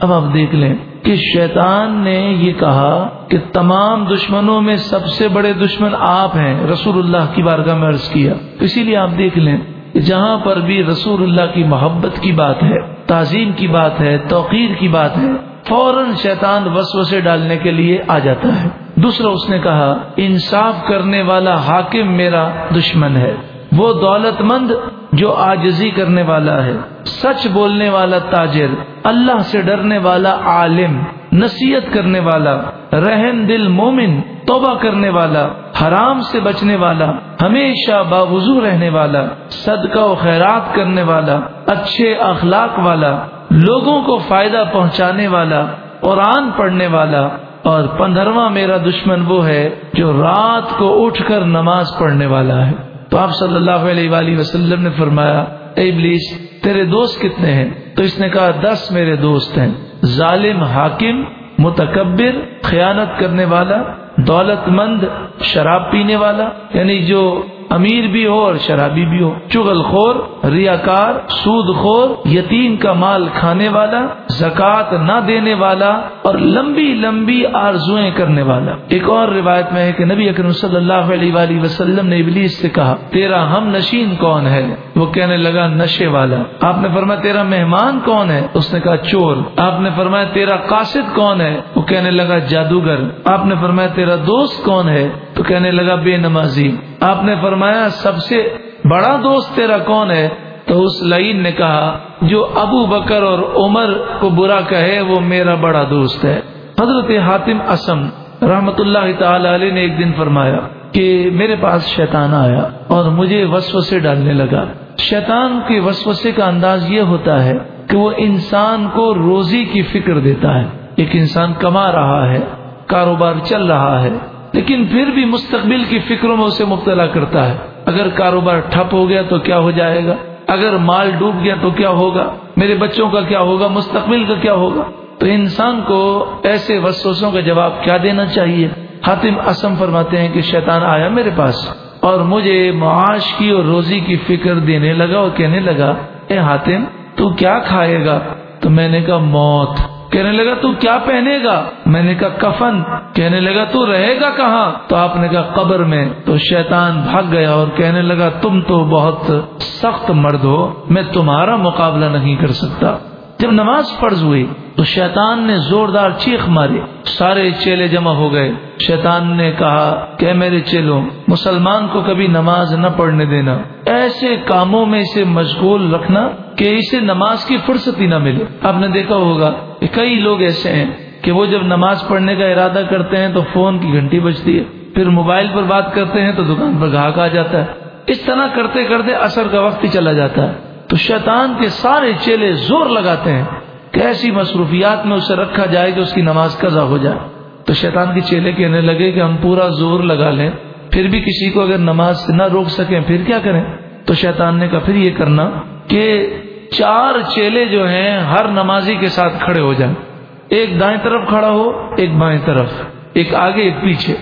اب آپ دیکھ لیں کہ شیطان نے یہ کہا کہ تمام دشمنوں میں سب سے بڑے دشمن آپ ہیں۔ رسول اللہ کی بارگاہ میں عرض کیا۔ اسی لیے آپ دیکھ لیں کہ جہاں پر بھی رسول اللہ کی محبت کی بات ہے، تعظیم کی بات ہے، توقیر کی بات ہے، فوراً شیطان وسوسے ڈالنے کے لیے آ جاتا ہے۔ دوسرا اس نے کہا، انصاف کرنے والا حاکم میرا دشمن ہے۔ وہ دولت مند جو آجزی کرنے والا ہے، سچ بولنے والا تاجر، اللہ سے ڈرنے والا عالم، نصیحت کرنے والا، رحم دل مومن، توبہ کرنے والا، حرام سے بچنے والا، ہمیشہ باوضو رہنے والا، صدقہ و خیرات کرنے والا، اچھے اخلاق والا، لوگوں کو فائدہ پہنچانے والا، قرآن پڑھنے والا، اور پندرواں میرا دشمن وہ ہے جو رات کو اٹھ کر نماز پڑھنے والا ہے۔ تو آپ صلی اللہ علیہ وآلہ وسلم نے فرمایا، اے ابلیس، تیرے دوست کتنے ہیں؟ تو اس نے کہا، دس میرے دوست ہیں۔ ظالم، حاکم، متکبر، خیانت کرنے والا دولت مند شراب پینے والا یعنی جو امیر بھی ہو اور شرابی بھی ہو۔ چغل خور، ریاکار، سود خور، یتیم کا مال کھانے والا، زکوٰۃ نہ دینے والا اور لمبی لمبی آرزویں کرنے والا۔ ایک اور روایت میں ہے کہ نبی اکرم صلی اللہ علیہ وآلہ وسلم نے ابلیس سے کہا، تیرا ہم نشین کون ہے؟ وہ کہنے لگا، نشے والا۔ آپ نے فرمایا، تیرا مہمان کون ہے؟ اس نے کہا، چور۔ آپ نے فرمایا، تیرا قاصد کون ہے؟ وہ کہنے لگا، جادوگر۔ آپ نے فرمایا، تیرا دوست کون ہے؟ کہنے لگا، بے نمازی، آپ نے فرمایا، سب سے بڑا دوست تیرا کون ہے؟ تو اس لائن نے کہا، جو ابو بکر اور عمر کو برا کہے، وہ میرا بڑا دوست ہے۔ حضرت حاتم اسم رحمت اللہ تعالی علیہ نے ایک دن فرمایا کہ میرے پاس شیطان آیا اور مجھے وسوسے ڈالنے لگا۔ شیطان کے وسوسے کا انداز یہ ہوتا ہے کہ وہ انسان کو روزی کی فکر دیتا ہے۔ ایک انسان کما رہا ہے، کاروبار چل رہا ہے لیکن پھر بھی مستقبل کی فکروں میں اسے مبتلا کرتا ہے۔ اگر کاروبار ٹھپ ہو گیا تو کیا ہو جائے گا؟ اگر مال ڈوب گیا تو کیا ہوگا؟ میرے بچوں کا کیا ہوگا؟ مستقبل کا کیا ہوگا؟ تو انسان کو ایسے وسوسوں کا جواب کیا دینا چاہیے؟ حاتم اسم فرماتے ہیں کہ شیطان آیا میرے پاس اور مجھے معاش کی اور روزی کی فکر دینے لگا اور کہنے لگا، اے حاتم، تو کیا کھائے گا؟ تو میں نے کہا، موت. کہنے لگا، تو کیا پہنے گا؟ میں نے کہا، کفن. کہنے لگا، تو رہے گا کہاں؟ تو آپ نے کہا، قبر میں. تو شیطان بھاگ گیا اور کہنے لگا، تم تو بہت سخت مرد ہو، میں تمہارا مقابلہ نہیں کر سکتا. جب نماز فرض ہوئی تو شیطان نے زوردار چیخ ماری سارے چیلے جمع ہو گئے۔ شیطان نے کہا، کہ میرے چیلوں، مسلمان کو کبھی نماز نہ پڑھنے دینا۔ ایسے کاموں میں اسے مشغول رکھنا کہ اسے نماز کی فرصت ہی نہ ملے۔ آپ نے دیکھا ہوگا کہ کئی لوگ ایسے ہیں کہ وہ جب نماز پڑھنے کا ارادہ کرتے ہیں تو فون کی گھنٹی بجتی ہے۔ پھر موبائل پر بات کرتے ہیں تو دکان پر گاہک آ جاتا ہے۔ اس طرح کرتے کرتے اثر کا وقت ہی چلا جاتا ہے۔ تو شیطان کے سارے چیلے زور لگاتے ہیں کہ ایسی مصروفیات میں اسے رکھا جائے کہ اس کی نماز قضا ہو جائے۔ تو شیطان کے چیلے کہنے لگے کہ ہم پورا زور لگا لیں، پھر بھی کسی کو اگر نماز سے نہ روک سکیں، پھر کیا کریں؟ تو شیطان نے کہا، پھر یہ کرنا کہ چار چیلے جو ہیں، ہر نمازی کے ساتھ کھڑے ہو جائیں۔ ایک دائیں طرف کھڑا ہو، ایک بائیں طرف، ایک آگے، ایک پیچھے۔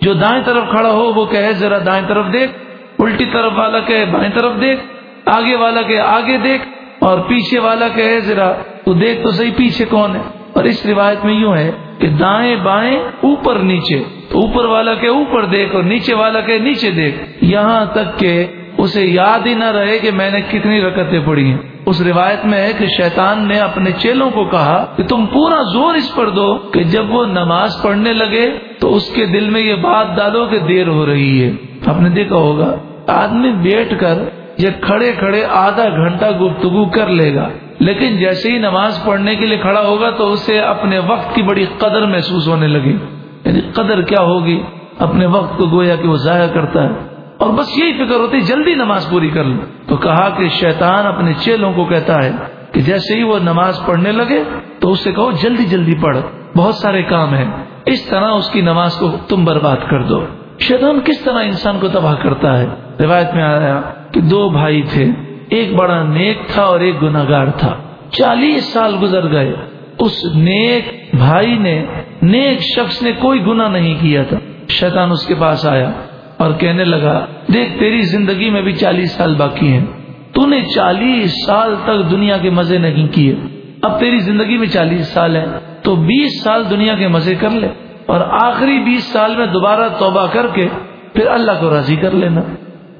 جو دائیں طرف کھڑا ہو، وہ کہے، ذرا دائیں طرف دیکھ، الٹی طرف والا کہے، بائیں طرف دیکھ۔ آگے والا کہ آگے دیکھ اور پیچھے والا کہے ذرا، تو دیکھ تو صحیح پیچھے کون ہے؟ اور اس روایت میں یوں ہے کہ دائیں بائیں اوپر نیچے، تو اوپر والا کے اوپر دیکھ اور نیچے والا کے نیچے دیکھ۔ یہاں تک کہ اسے یاد ہی نہ رہے کہ میں نے کتنی رکتیں پڑھی ہیں۔ اس روایت میں ہے کہ شیطان نے اپنے چیلوں کو کہا کہ تم پورا زور اس پر دو کہ جب وہ نماز پڑھنے لگے تو اس کے دل میں یہ بات ڈالو کہ دیر ہو رہی ہے۔ آپ نے دیکھا ہوگا، آدمی بیٹھ کر یہ کھڑے کھڑے آدھا گھنٹہ گفتگو کر لے گا۔ لیکن جیسے ہی نماز پڑھنے کے لیے کھڑا ہوگا تو اسے اپنے وقت کی بڑی قدر محسوس ہونے لگی یعنی قدر کیا ہوگی؟ اپنے وقت کو گویا کہ وہ ضائع کرتا ہے۔ اور بس یہی فکر ہوتی جلدی نماز پوری کر لوں تو کہا کہ شیطان اپنے چیلوں کو کہتا ہے کہ جیسے ہی وہ نماز پڑھنے لگے تو اس سے کہو جلدی جلدی پڑھ، بہت سارے کام ہیں۔ اس طرح اس کی نماز کو تم برباد کر دو۔ شیطان کس طرح انسان کو تباہ کرتا ہے؟ روایت میں آیا کہ دو بھائی تھے، ایک بڑا نیک تھا اور ایک گناگار تھا۔ چالیس سال گزر گئے۔ اس نیک بھائی نے نیک شخص نے کوئی گنا نہیں کیا تھا۔ شیطان اس کے پاس آیا اور کہنے لگا، دیکھ تیری زندگی میں بھی چالیس سال باقی ہیں۔ تو نے چالیس سال تک دنیا کے مزے نہیں کیے۔ اب تیری زندگی میں چالیس سال ہے تو بیس سال دنیا کے مزے کر لے اور آخری بیس سال میں دوبارہ توبہ کر کے پھر اللہ کو راضی کر لینا۔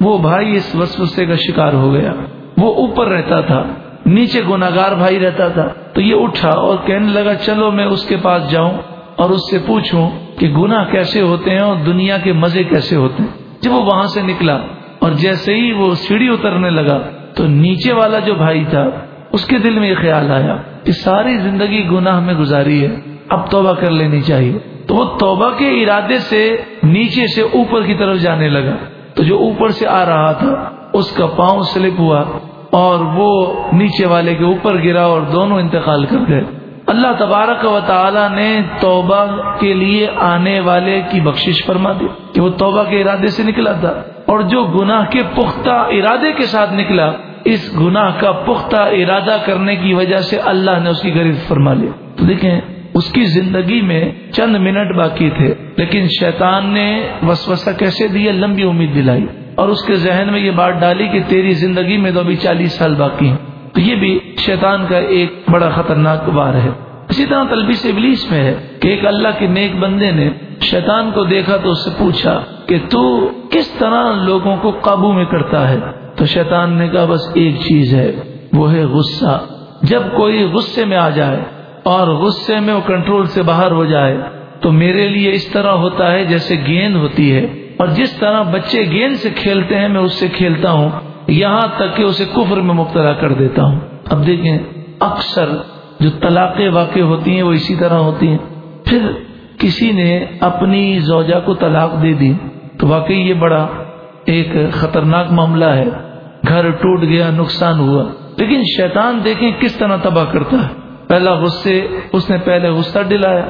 وہ بھائی اس وسوسے کا شکار ہو گیا۔ وہ اوپر رہتا تھا، نیچے گناگار بھائی رہتا تھا۔ تو یہ اٹھا اور کہنے لگا، چلو میں اس کے پاس جاؤں اور اس سے پوچھوں کہ گناہ کیسے ہوتے ہیں اور دنیا کے مزے کیسے ہوتے ہیں۔ جب وہ وہاں سے نکلا اور جیسے ہی وہ سیڑھی اترنے لگا، تو نیچے والا جو بھائی تھا، اس کے دل میں یہ خیال آیا کہ ساری زندگی گناہ میں گزاری ہے، اب توبہ کر لینی چاہیے۔ تو وہ توبہ کے ارادے سے نیچے سے اوپر کی طرف جانے لگا۔ تو جو اوپر سے آ رہا تھا، اس کا پاؤں سلپ ہوا اور وہ نیچے والے کے اوپر گرا اور دونوں انتقال کر گئے۔ اللہ تبارک و تعالی نے توبہ کے لیے آنے والے کی بخشش فرما دی کہ وہ توبہ کے ارادے سے نکلا تھا۔ اور جو گناہ کے پختہ ارادے کے ساتھ نکلا، اس گناہ کا پختہ ارادہ کرنے کی وجہ سے اللہ نے اس کی غریب فرما لی۔ تو دیکھیں اس کی زندگی میں چند منٹ باقی تھے، لیکن شیطان نے وسوسہ کیسے دیا لمبی امید دلائی۔ اور اس کے ذہن میں یہ بات ڈالی کہ تیری زندگی میں تو ابھی چالیس سال باقی ہیں۔ تو یہ بھی شیطان کا ایک بڑا خطرناک وار ہے۔ اسی طرح تلبیس ابلیس میں ہے کہ ایک اللہ کے نیک بندے نے شیطان کو دیکھا تو اس سے پوچھا کہ تو کس طرح لوگوں کو قابو میں کرتا ہے؟ تو شیطان نے کہا، بس ایک چیز ہے، وہ ہے غصہ۔ جب کوئی غصے میں آ جائے اور غصے میں وہ کنٹرول سے باہر ہو جائے تو میرے لیے اس طرح ہوتا ہے جیسے گیند ہوتی ہے۔ اور جس طرح بچے گیند سے کھیلتے ہیں میں اس سے کھیلتا ہوں، یہاں تک کہ اسے کفر میں مبتلا کر دیتا ہوں۔ اب دیکھیں، اکثر جو طلاقیں واقع ہوتی ہیں وہ اسی طرح ہوتی ہیں۔ پھر کسی نے اپنی زوجہ کو طلاق دے دی، تو واقعی یہ بڑا ایک خطرناک معاملہ ہے۔ گھر ٹوٹ گیا، نقصان ہوا۔ لیکن شیطان دیکھیں کس طرح تباہ کرتا ہے۔ پہلا غصے، اس نے پہلے غصہ ڈلایا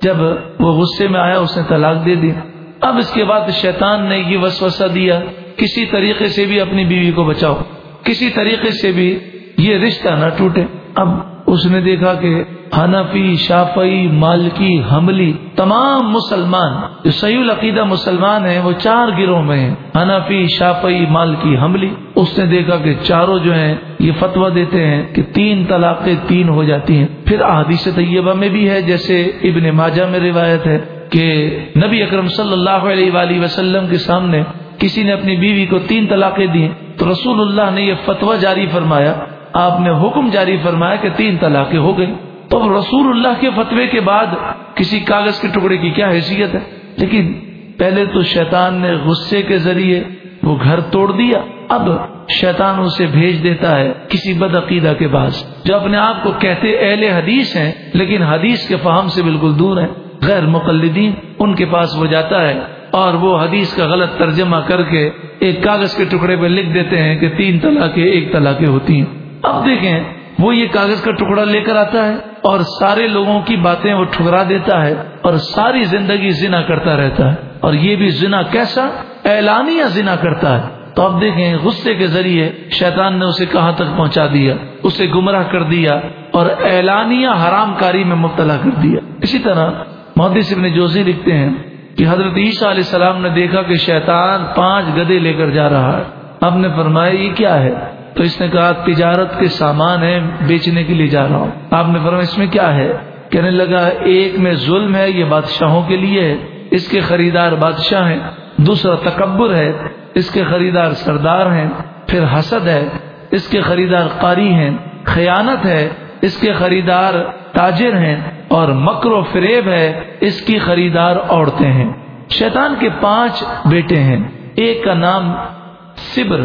جب وہ غصے میں آیا، اس نے طلاق دے دی۔ اب اس کے بعد شیطان نے یہ وسوسہ دیا، کسی طریقے سے بھی اپنی بیوی کو بچاؤ۔ کسی طریقے سے بھی یہ رشتہ نہ ٹوٹے۔ اب اس نے دیکھا کہ حنفی شافئی مالکی، حملی، تمام مسلمان، جو صحیح العقیدہ مسلمان ہیں، وہ چار گروہ میں ہیں، حنفی شافئی مالکی، حملی۔ اس نے دیکھا کہ چاروں جو ہیں، یہ فتوا دیتے ہیں کہ تین طلاقیں تین ہو جاتی ہیں۔ پھر احادیث طیبہ میں بھی ہے، جیسے ابن ماجہ میں روایت ہے کہ نبی اکرم صلی اللہ علیہ وآلہ وسلم کے سامنے کسی نے اپنی بیوی کو تین طلاقیں دی تو رسول اللہ نے یہ فتویٰ جاری فرمایا۔ آپ نے حکم جاری فرمایا کہ تین طلاقیں ہو گئی تو رسول اللہ کے فتوے کے بعد کسی کاغذ کے ٹکڑے کی کیا حیثیت ہے؟ لیکن پہلے تو شیطان نے غصے کے ذریعے وہ گھر توڑ دیا۔ اب شیطان اسے بھیج دیتا ہے کسی بد عقیدہ کے پاس جو اپنے آپ کو کہتے اہل حدیث ہیں، لیکن حدیث کے فہم سے بالکل دور ہیں۔ غیر مقلدین ان کے پاس وہ جاتا ہے اور وہ حدیث کا غلط ترجمہ کر کے ایک کاغذ کے ٹکڑے پہ لکھ دیتے ہیں کہ تین طلاقیں ایک طلاقیں ہوتی ہیں۔ اب دیکھیں وہ یہ کاغذ کا ٹکڑا لے کر آتا ہے اور سارے لوگوں کی باتیں وہ ٹھکرا دیتا ہے اور ساری زندگی زنا کرتا رہتا ہے اور یہ بھی زنا کیسا؟ اعلانیہ زنا کرتا ہے۔ تو اب دیکھیں، غصے کے ذریعے شیطان نے اسے کہاں تک پہنچا دیا؟ اسے گمراہ کر دیا اور اعلانیہ حرام کاری میں مبتلا کر دیا۔ اسی طرح مودی صرف نے جوزی لکھتے ہیں کہ حضرت عیسیٰ علیہ السلام نے دیکھا کہ شیطان پانچ گدے لے کر جا رہا ہے۔ اب نے فرمایا، یہ کیا ہے؟ تو اس نے کہا، تجارت کے سامان ہے بیچنے کے لیے جا رہا ہوں۔ آپ نے فرمایا، اس میں کیا ہے؟ کہنے لگا، ایک میں ظلم ہے، یہ بادشاہوں کے لیے ہے۔ اس کے خریدار بادشاہ ہیں۔ دوسرا تکبر ہے۔ اس کے خریدار سردار ہیں۔ پھر حسد ہے۔ اس کے خریدار قاری ہیں۔ خیانت ہے۔ اس کے خریدار تاجر ہیں۔ اور مکر و فریب ہے۔ اس کی خریدار عورتیں ہیں۔ شیطان کے پانچ بیٹے ہیں۔ ایک کا نام سبر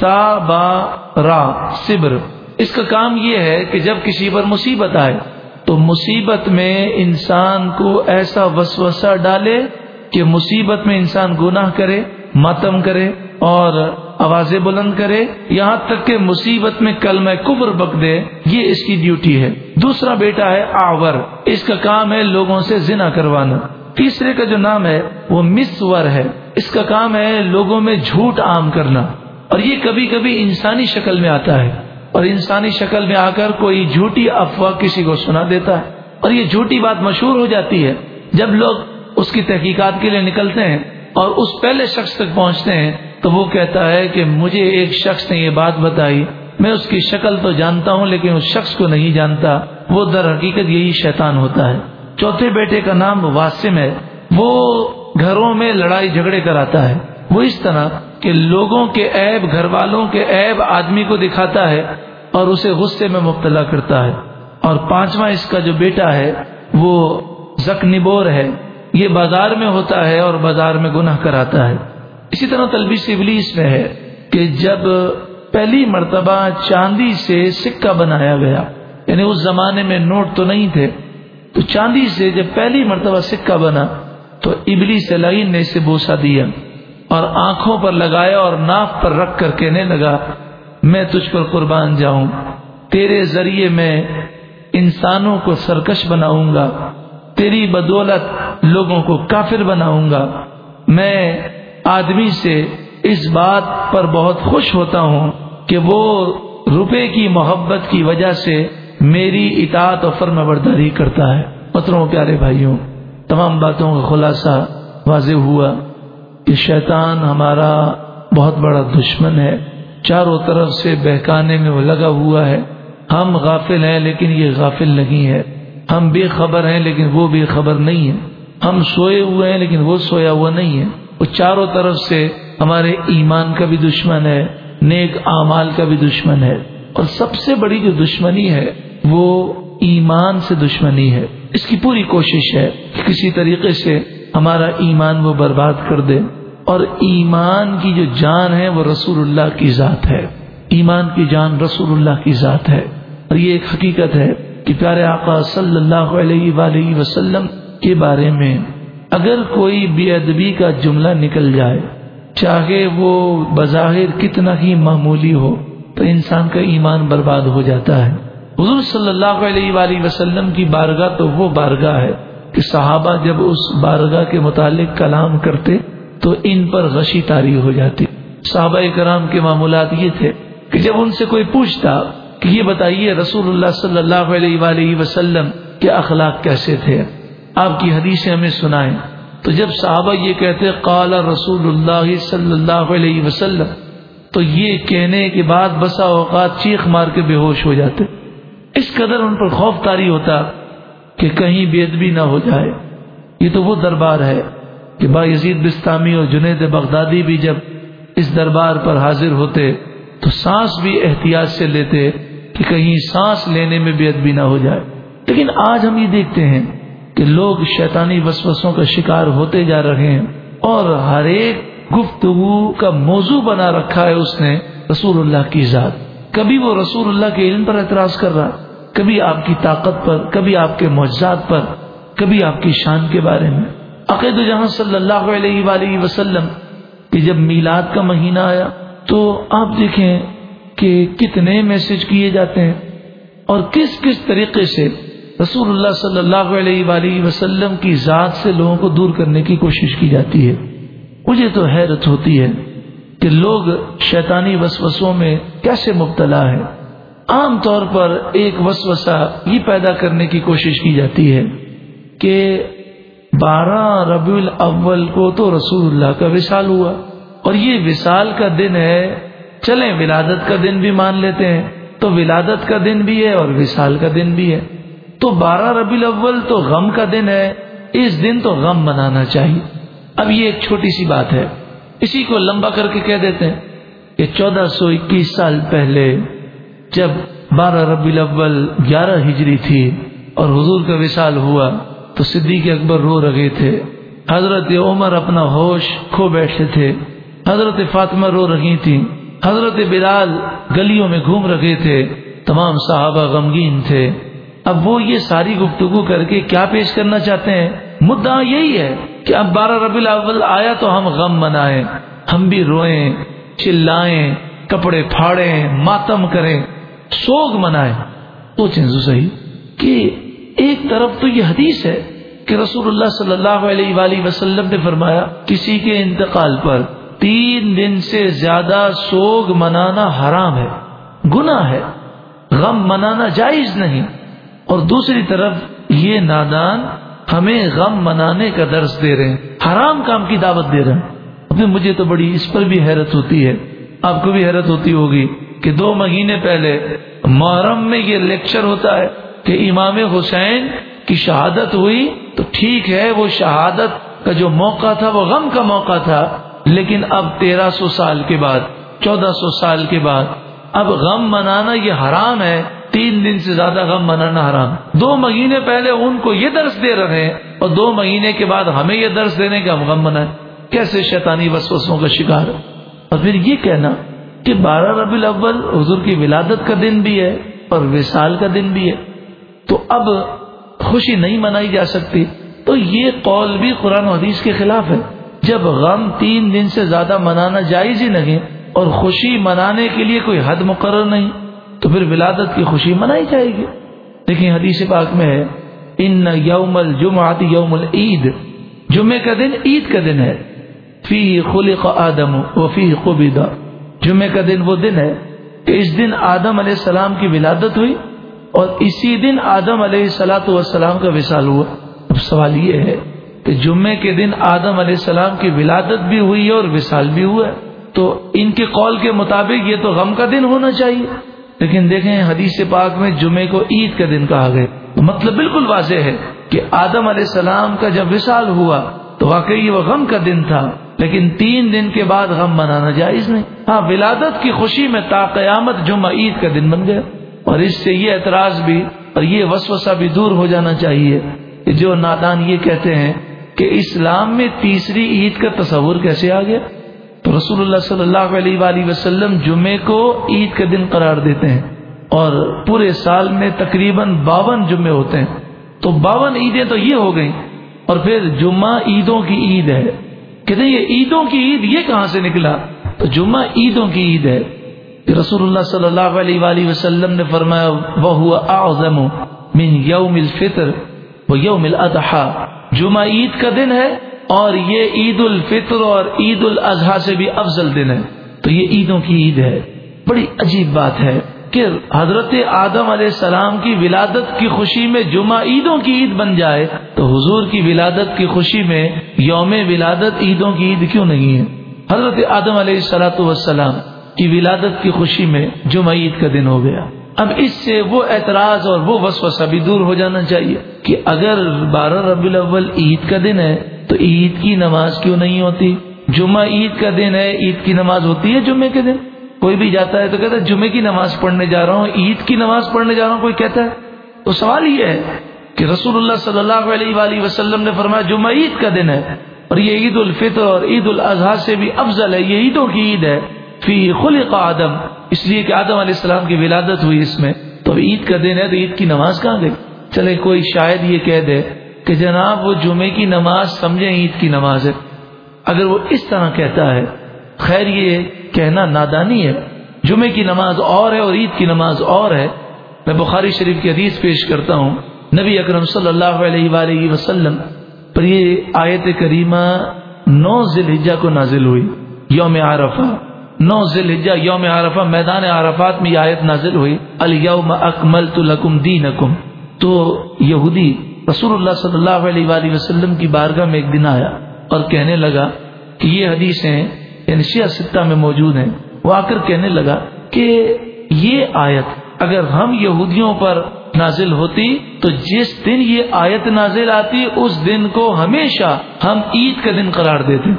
سا با را سبر اس کا کام یہ ہے کہ جب کسی پر مصیبت آئے تو مصیبت میں انسان کو ایسا وسوسہ ڈالے کہ مصیبت میں انسان گناہ کرے، ماتم کرے اور آوازیں بلند کرے۔ یہاں تک کہ مصیبت میں کل میں کبر بک دے، یہ اس کی ڈیوٹی ہے۔ دوسرا بیٹا ہے آور۔ اس کا کام ہے لوگوں سے زنا کروانا۔ تیسرے کا جو نام ہے وہ مسور ہے۔ اس کا کام ہے لوگوں میں جھوٹ عام کرنا۔ اور یہ کبھی کبھی انسانی شکل میں آتا ہے اور انسانی شکل میں آ کر کوئی جھوٹی افواہ کسی کو سنا دیتا ہے اور یہ جھوٹی بات مشہور ہو جاتی ہے جب لوگ اس کی تحقیقات کے لیے نکلتے ہیں اور اس پہلے شخص تک پہنچتے ہیں تو وہ کہتا ہے کہ مجھے ایک شخص نے یہ بات بتائی میں اس کی شکل تو جانتا ہوں لیکن اس شخص کو نہیں جانتا وہ در حقیقت یہی شیطان ہوتا ہے چوتھے بیٹے کا نام واسم ہے وہ گھروں میں لڑائی جھگڑے کراتا ہے وہ اس طرح کہ لوگوں کے عیب گھر والوں کے عیب آدمی کو دکھاتا ہے اور اسے غصے میں مبتلا کرتا ہے۔ اور پانچواں اس کا جو بیٹا ہے، وہ زک نبور ہے۔ یہ بازار میں ہوتا ہے اور بازار میں گناہ کراتا ہے۔ اسی طرح تلبیس ابلیس میں ہے کہ جب پہلی مرتبہ چاندی سے سکہ بنایا گیا یعنی اس زمانے میں نوٹ تو نہیں تھے، تو چاندی سے جب پہلی مرتبہ سکہ بنا، تو ابلی سے نے اسے بوسا دیا۔ اور آنکھوں پر لگایا اور ناف پر رکھ کر کہنے لگا، میں تجھ پر قربان جاؤں، تیرے ذریعے میں انسانوں کو سرکش بناؤں گا، تیری بدولت لوگوں کو کافر بناؤں گا۔ میں آدمی سے اس بات پر بہت خوش ہوتا ہوں کہ وہ روپے کی محبت کی وجہ سے میری اطاعت و فرم برداری کرتا ہے۔ پتروں پیارے بھائیوں، تمام باتوں کا خلاصہ واضح ہوا۔ کہ شیطان ہمارا بہت بڑا دشمن ہے۔ چاروں طرف سے بہکانے میں وہ لگا ہوا ہے۔ ہم غافل ہیں لیکن یہ غافل نہیں ہے۔ ہم بے خبر ہیں لیکن وہ بے خبر نہیں ہے۔ ہم سوئے ہوئے ہیں لیکن وہ سویا ہوا نہیں ہے۔ وہ چاروں طرف سے ہمارے ایمان کا بھی دشمن ہے، نیک اعمال کا بھی دشمن ہے۔ اور سب سے بڑی جو دشمنی ہے، وہ ایمان سے دشمنی ہے۔ اس کی پوری کوشش ہے کہ کسی طریقے سے ہمارا ایمان وہ برباد کر دے اور ایمان کی جو جان ہے وہ رسول اللہ کی ذات ہے۔ ایمان کی جان رسول اللہ کی ذات ہے۔ اور یہ ایک حقیقت ہے کہ پیارے آقا صلی اللہ علیہ وآلہ وسلم کے بارے میں اگر کوئی بے ادبی کا جملہ نکل جائے، چاہے وہ بظاہر کتنا ہی معمولی ہو، تو انسان کا ایمان برباد ہو جاتا ہے۔ حضور صلی اللہ علیہ وآلہ وسلم کی بارگاہ تو وہ بارگاہ ہے کہ صحابہ جب اس بارگاہ کے متعلق کلام کرتے تو ان پر غشی تاری ہو جاتی۔ صحابہ کرام کے معمولات یہ تھے کہ جب ان سے کوئی پوچھتا کہ یہ بتائیے رسول اللہ صلی اللہ علیہ وآلہ وسلم کے اخلاق کیسے تھے؟ آپ کی حدیثیں ہمیں سنائیں۔ تو جب صحابہ یہ کہتے قال رسول اللہ صلی اللہ علیہ وسلم تو یہ کہنے کے بعد بسا اوقات چیخ مار کے بے ہوش ہو جاتے۔ اس قدر ان پر خوف تاری ہوتا کہ کہیں بے ادبی نہ ہو جائے۔ یہ تو وہ دربار ہے کہ با یزید بستانی اور جنید بغدادی بھی جب اس دربار پر حاضر ہوتے تو سانس بھی احتیاط سے لیتے کہ کہیں سانس لینے میں بے ادبی نہ ہو جائے۔ لیکن آج ہم یہ دیکھتے ہیں کہ لوگ شیطانی وسوسوں کا شکار ہوتے جا رہے ہیں اور ہر ایک گفتگو کا موضوع بنا رکھا ہے اس نے رسول اللہ کی ذات۔ کبھی وہ رسول اللہ کے علم پر اعتراض کر رہا کبھی آپ کی طاقت پر، کبھی آپ کے معجزات پر، کبھی آپ کی شان کے بارے میں۔ عقید جہاں صلی اللہ علیہ وآلہ وسلم کہ جب میلاد کا مہینہ آیا تو آپ دیکھیں کہ کتنے میسج کیے جاتے ہیں اور کس کس طریقے سے رسول اللہ صلی اللہ علیہ وآلہ وسلم کی ذات سے لوگوں کو دور کرنے کی کوشش کی جاتی ہے۔ مجھے تو حیرت ہوتی ہے کہ لوگ شیطانی وسوسوں میں کیسے مبتلا ہے عام طور پر ایک وسوسہ یہ پیدا کرنے کی کوشش کی جاتی ہے کہ بارہ ربیع الاول کو تو رسول اللہ کا وصال ہوا اور یہ وصال کا دن ہے۔ چلیں ولادت کا دن بھی مان لیتے ہیں۔ تو ولادت کا دن بھی ہے اور وصال کا دن بھی ہے۔ تو بارہ ربی الاول تو غم کا دن ہے۔ اس دن تو غم منانا چاہیے۔ اب یہ ایک چھوٹی سی بات ہے۔ اسی کو لمبا کر کے کہہ دیتے ہیں کہ چودہ سو اکیس سال پہلے جب بارہ ربی الاول گیارہ ہجری تھی اور حضور کا وصال ہوا تو صدیق اکبر رو رہے تھے۔ حضرت عمر اپنا ہوش کھو بیٹھے تھے۔ حضرت فاطمہ رو رہی تھی حضرت بلال گلیوں میں گھوم رہے تھے۔ تمام صحابہ غمگین تھے۔ اب وہ یہ ساری گفتگو کر کے کیا پیش کرنا چاہتے ہیں؟ مدعا یہی ہے کہ اب بارہ ربی الاول آیا تو ہم غم منائیں، ہم بھی روئیں، چلائیں، کپڑے پھاڑیں، ماتم کریں، سوگ منائیں۔ سوچیں صحیح کہ ایک طرف تو یہ حدیث ہے کہ رسول اللہ صلی اللہ علیہ وآلہ وسلم نے فرمایا، کسی کے انتقال پر تین دن سے زیادہ سوگ منانا حرام ہے، گناہ ہے، غم منانا جائز نہیں۔ اور دوسری طرف یہ نادان ہمیں غم منانے کا درس دے رہے ہیں، حرام کام کی دعوت دے رہے ہیں۔ مجھے تو بڑی اس پر بھی حیرت ہوتی ہے، آپ کو بھی حیرت ہوتی ہوگی کہ دو مہینے پہلے محرم میں یہ لیکچر ہوتا ہے کہ امام حسین کی شہادت ہوئی تو ٹھیک ہے، وہ شہادت کا جو موقع تھا، وہ غم کا موقع تھا، لیکن اب تیرہ سو سال کے بعد، چودہ سو سال کے بعد، اب غم منانا یہ حرام ہے۔ تین دن سے زیادہ غم منانا حرام دو مہینے پہلے ان کو یہ درس دے رہے ہیں اور دو مہینے کے بعد ہمیں یہ درس دینے کا ہم غم منائیں۔ کیسے شیطانی وسوسوں کا شکار اور پھر یہ کہنا کہ بارہ ربی الاول حضور کی ولادت کا دن بھی ہے اور وصال کا دن بھی ہے۔ تو اب خوشی نہیں منائی جا سکتی۔ تو یہ قول بھی قرآن حدیث کے خلاف ہے۔ جب غم تین دن سے زیادہ منانا جائز ہی نہیں اور خوشی منانے کے لیے کوئی حد مقرر نہیں۔ تو پھر ولادت کی خوشی منائی جائے گی۔ لیکن حدیث پاک میں ہے، ان یوم الجمعات یوم العید جمعے کا دن عید کا دن ہے۔ فی خلق آدم و فی قبیدہ جمعے کا دن وہ دن ہے کہ اس دن آدم علیہ السلام کی ولادت ہوئی اور اسی دن آدم علیہ السلاۃ والسلام کا وصال ہوا۔ اب سوال یہ ہے کہ جمعے کے دن آدم علیہ السلام کی ولادت بھی ہوئی ہے اور وصال بھی ہوا ہے، تو ان کے قول کے مطابق یہ تو غم کا دن ہونا چاہیے۔ لیکن دیکھیں حدیث پاک میں جمعے کو عید کا دن کہا گیا۔ مطلب بالکل واضح ہے کہ آدم علیہ السلام کا جب وصال ہوا تو واقعی وہ غم کا دن تھا، لیکن تین دن کے بعد غم منانا جائز نہیں۔ ہاں ولادت کی خوشی میں تا قیامت جمعہ عید کا دن بن گیا۔ اور اس سے یہ اعتراض بھی اور یہ وسوسہ بھی دور ہو جانا چاہیے کہ جو نادان یہ کہتے ہیں کہ اسلام میں تیسری عید کا تصور کیسے آ گیا؟ رسول اللہ صلی اللہ علیہ وآلہ وسلم جمعے کو عید کا دن قرار دیتے ہیں اور پورے سال میں تقریباً باون جمعے ہوتے ہیں۔ تو باون عیدیں تو یہ ہو گئیں اور پھر جمعہ عیدوں کی عید ہے۔ کہتے ہیں یہ عیدوں کی عید یہ کہاں سے نکلا؟ تو جمعہ عیدوں کی عید ہے۔ کہ رسول اللہ صلی اللہ علیہ وآلہ وسلم نے فرمایا وہ اعظم من یوم الفطر وہ یوم الاضحیٰ جمعہ عید کا دن ہے۔ اور یہ عید الفطر اور عید الاضحیٰ سے بھی افضل دن ہے۔ تو یہ عیدوں کی عید ہے۔ بڑی عجیب بات ہے کہ حضرت آدم علیہ السلام کی ولادت کی خوشی میں جمعہ عیدوں کی عید بن جائے تو حضور کی ولادت کی خوشی میں یوم ولادت عیدوں کی عید کیوں نہیں ہے؟ حضرت آدم علیہ السلاۃ والسلام کی ولادت کی خوشی میں جمعہ عید کا دن ہو گیا۔ اب اس سے وہ اعتراض اور وہ وسوسہ بھی دور ہو جانا چاہیے کہ اگر بارہ ربی الاول عید کا دن ہے تو عید کی نماز کیوں نہیں ہوتی؟ جمعہ عید کا دن ہے، عید کی نماز ہوتی ہے جمعے کے دن؟ کوئی بھی جاتا ہے تو کہتا ہے جمعے کی نماز پڑھنے جا رہا ہوں، عید کی نماز پڑھنے جا رہا ہوں، کوئی کہتا ہے؟ تو سوال یہ ہے کہ رسول اللہ صلی اللہ علیہ وآلہ وسلم نے فرمایا، جمعہ عید کا دن ہے، اور یہ عید الفطر اور عید الاضحیٰ سے بھی افضل ہے، یہ عیدوں کی عید ہے۔ فی خلق آدم، اس لیے کہ آدم علیہ السلام کی ولادت ہوئی اس میں۔ تو عید کا دن ہے، تو عید کی نماز کہاں گئی چلے، کوئی شاید یہ کہہ دے کہ جناب وہ جمعے کی نماز سمجھے عید کی نماز ہے۔ اگر وہ اس طرح کہتا ہے، خیر یہ کہنا نادانی ہے۔ جمعے کی نماز اور ہے اور عید کی نماز اور ہے۔ میں بخاری شریف کی حدیث پیش کرتا ہوں۔ نبی اکرم صلی اللہ علیہ وآلہ وسلم پر یہ آیت کریمہ نو ذی کو نازل ہوئی، یوم عرفہ۔ نو ذی یوم عرفہ، میدان عرفات میں یہ آیت نازل ہوئی، الیوم اکملت لکم دینکم۔ تو یہودی رسول اللہ صلی اللہ علیہ وآلہ وسلم کی بارگاہ میں ایک دن آیا اور کہنے لگا کہ یہ حدیثیں یعنی شیعہ ستہ میں موجود ہیں۔ وہ آ کر کہنے لگا کہ یہ آیت اگر ہم یہودیوں پر نازل ہوتی تو جس دن یہ آیت نازل آتی اس دن کو ہمیشہ ہم عید کا دن قرار دیتے۔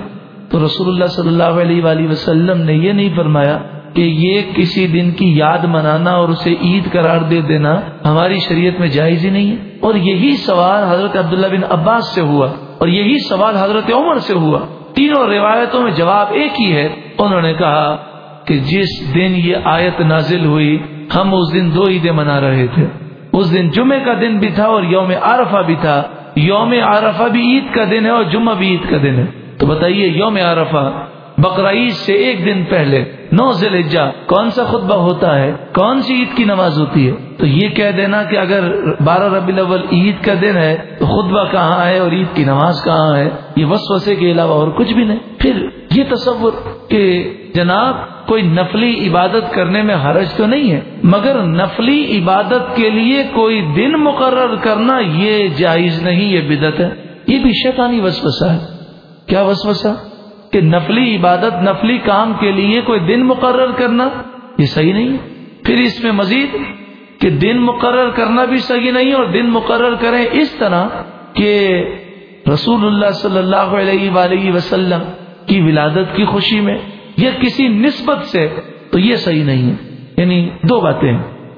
تو رسول اللہ صلی اللہ علیہ وآلہ وسلم نے یہ نہیں فرمایا کہ یہ کسی دن کی یاد منانا اور اسے عید قرار دے دینا ہماری شریعت میں جائز ہی نہیں ہے۔ اور یہی سوال حضرت عبداللہ بن عباس سے ہوا اور یہی سوال حضرت عمر سے ہوا۔ تینوں روایتوں میں جواب ایک ہی ہے۔ انہوں نے کہا کہ جس دن یہ آیت نازل ہوئی، ہم اس دن دو عیدیں منا رہے تھے۔ اس دن جمعے کا دن بھی تھا اور یوم عرفہ بھی تھا۔ یوم عرفہ بھی عید کا دن ہے اور جمعہ بھی عید کا دن ہے۔ تو بتائیے، یوم عرفہ بقرعید سے ایک دن پہلے نو ذیل کون سا خطبہ ہوتا ہے؟ کون سی عید کی نماز ہوتی ہے؟ تو یہ کہہ دینا کہ اگر بارہ ربی الاول عید کا دن ہے، تو خطبہ کہاں ہے اور عید کی نماز کہاں ہے؟ یہ وسوسے کے علاوہ اور کچھ بھی نہیں۔ پھر یہ تصور کہ جناب، کوئی نفلی عبادت کرنے میں حرج تو نہیں ہے، مگر نفلی عبادت کے لیے کوئی دن مقرر کرنا یہ جائز نہیں، یہ بدت ہے۔ یہ بھی شیطانی وسوسہ ہے۔ کیا وسوسہ؟ کہ نفلی عبادت، نفلی کام کے لیے کوئی دن مقرر کرنا یہ صحیح نہیں ہے۔ پھر اس میں مزید کہ دن مقرر کرنا بھی صحیح نہیں اور دن مقرر کریں اس طرح کہ رسول اللہ صلی اللہ علیہ وآلہ وسلم کی ولادت کی خوشی میں یا کسی نسبت سے تو یہ صحیح نہیں ہے۔ یعنی دو باتیں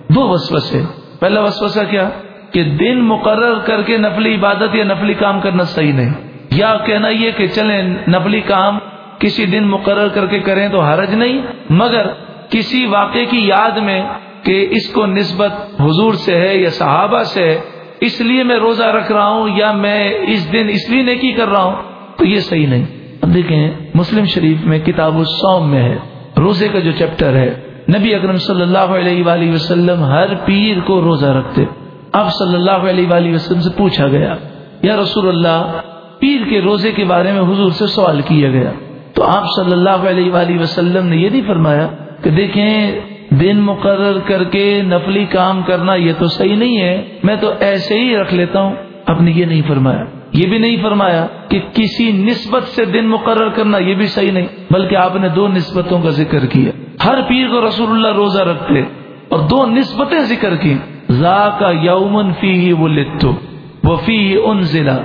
دو وسوسے پہلا وسوسہ کیا؟ کہ دن مقرر کر کے نفلی عبادت یا نفلی کام کرنا صحیح نہیں۔ یا کہنا یہ کہ چلیں نفلی کام کسی دن مقرر کر کے کریں تو حرج نہیں، مگر کسی واقعے کی یاد میں کہ اس کو نسبت حضور سے ہے یا صحابہ سے ہے، اس لیے میں روزہ رکھ رہا ہوں یا میں اس دن اس لیے نیکی کر رہا ہوں، تو یہ صحیح نہیں۔ اب دیکھیں، مسلم شریف میں کتاب السوم میں ہے، روزے کا جو چیپٹر ہے، نبی اکرم صلی اللہ علیہ وآلہ وسلم ہر پیر کو روزہ رکھتے۔ اب صلی اللہ علیہ وآلہ وسلم سے پوچھا گیا، یا رسول اللہ پیر کے روزے کے بارے میں حضور سے سوال کیا گیا۔ تو آپ صلی اللہ علیہ وآلہ وسلم نے یہ نہیں فرمایا کہ دیکھیں، دن مقرر کر کے نفلی کام کرنا یہ تو صحیح نہیں ہے، میں تو ایسے ہی رکھ لیتا ہوں۔ آپ نے یہ نہیں فرمایا۔ یہ بھی نہیں فرمایا کہ کسی نسبت سے دن مقرر کرنا یہ بھی صحیح نہیں، بلکہ آپ نے دو نسبتوں کا ذکر کیا۔ ہر پیر کو رسول اللہ روزہ رکھتے اور دو نسبتیں ذکر کی زا کا یومن فی وہ لتو وہ فی ان ضلع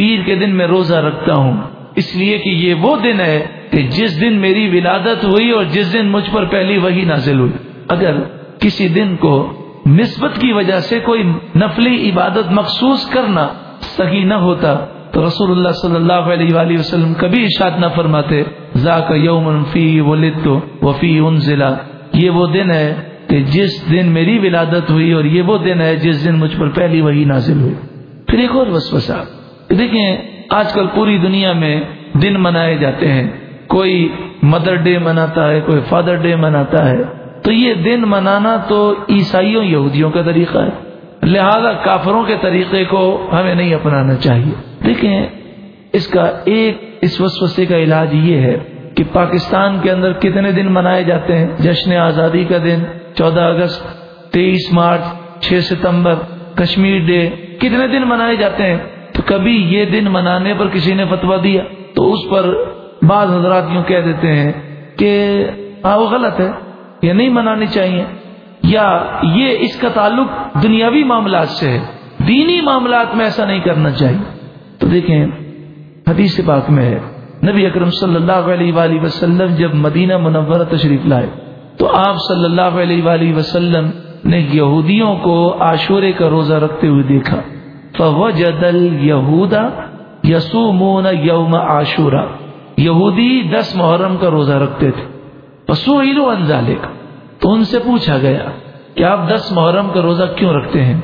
پیر کے دن میں روزہ رکھتا ہوں۔ اس لیے کہ یہ وہ دن ہے کہ جس دن میری ولادت ہوئی اور جس دن مجھ پر پہلی وہی نازل ہوئی۔ اگر کسی دن کو نسبت کی وجہ سے کوئی نفلی عبادت مخصوص کرنا صحیح نہ ہوتا، تو رسول اللہ صلی اللہ علیہ وآلہ وسلم کبھی اشاد نہ فرماتے ذا کا یوم فی ولدت وفی انزلا یہ وہ دن ہے کہ جس دن میری ولادت ہوئی اور یہ وہ دن ہے جس دن مجھ پر پہلی وہی نازل ہوئی۔ پھر ایک اور وسوسہ۔ دیکھیں، آج کل پوری دنیا میں دن منائے جاتے ہیں۔ کوئی مدر ڈے مناتا ہے، کوئی فادر ڈے مناتا ہے۔ تو یہ دن منانا تو عیسائیوں، یہودیوں کا طریقہ ہے۔ لہذا کافروں کے طریقے کو ہمیں نہیں اپنانا چاہیے۔ دیکھیں، اس کا ایک، اس وسوسے کا علاج یہ ہے کہ پاکستان کے اندر کتنے دن منائے جاتے ہیں۔ جشن آزادی کا دن، چودہ اگست، تیئیس مارچ، چھ ستمبر، کشمیر ڈے، کتنے دن منائے جاتے ہیں؟ تو کبھی یہ دن منانے پر کسی نے فتوا دیا تو اس پر بعض حضرات یوں کہہ دیتے ہیں کہ ہاں وہ غلط ہے، یہ نہیں منانی چاہیے۔ یا یہ اس کا تعلق دنیاوی معاملات سے ہے، دینی معاملات میں ایسا نہیں کرنا چاہیے۔ تو دیکھیں، حدیث پاک میں ہے، نبی اکرم صلی اللہ علیہ وآلہ وسلم جب مدینہ منورہ تشریف لائے، تو آپ صلی اللہ علیہ وآلہ وسلم نے یہودیوں کو عاشورے کا روزہ رکھتے ہوئے دیکھا۔ فوجد اليهود یسومون یوم عاشورہ یہودی دس محرم کا روزہ رکھتے تھے۔ پسو انزالے کا تو ان سے پوچھا گیا کہ آپ دس محرم کا روزہ کیوں رکھتے ہیں؟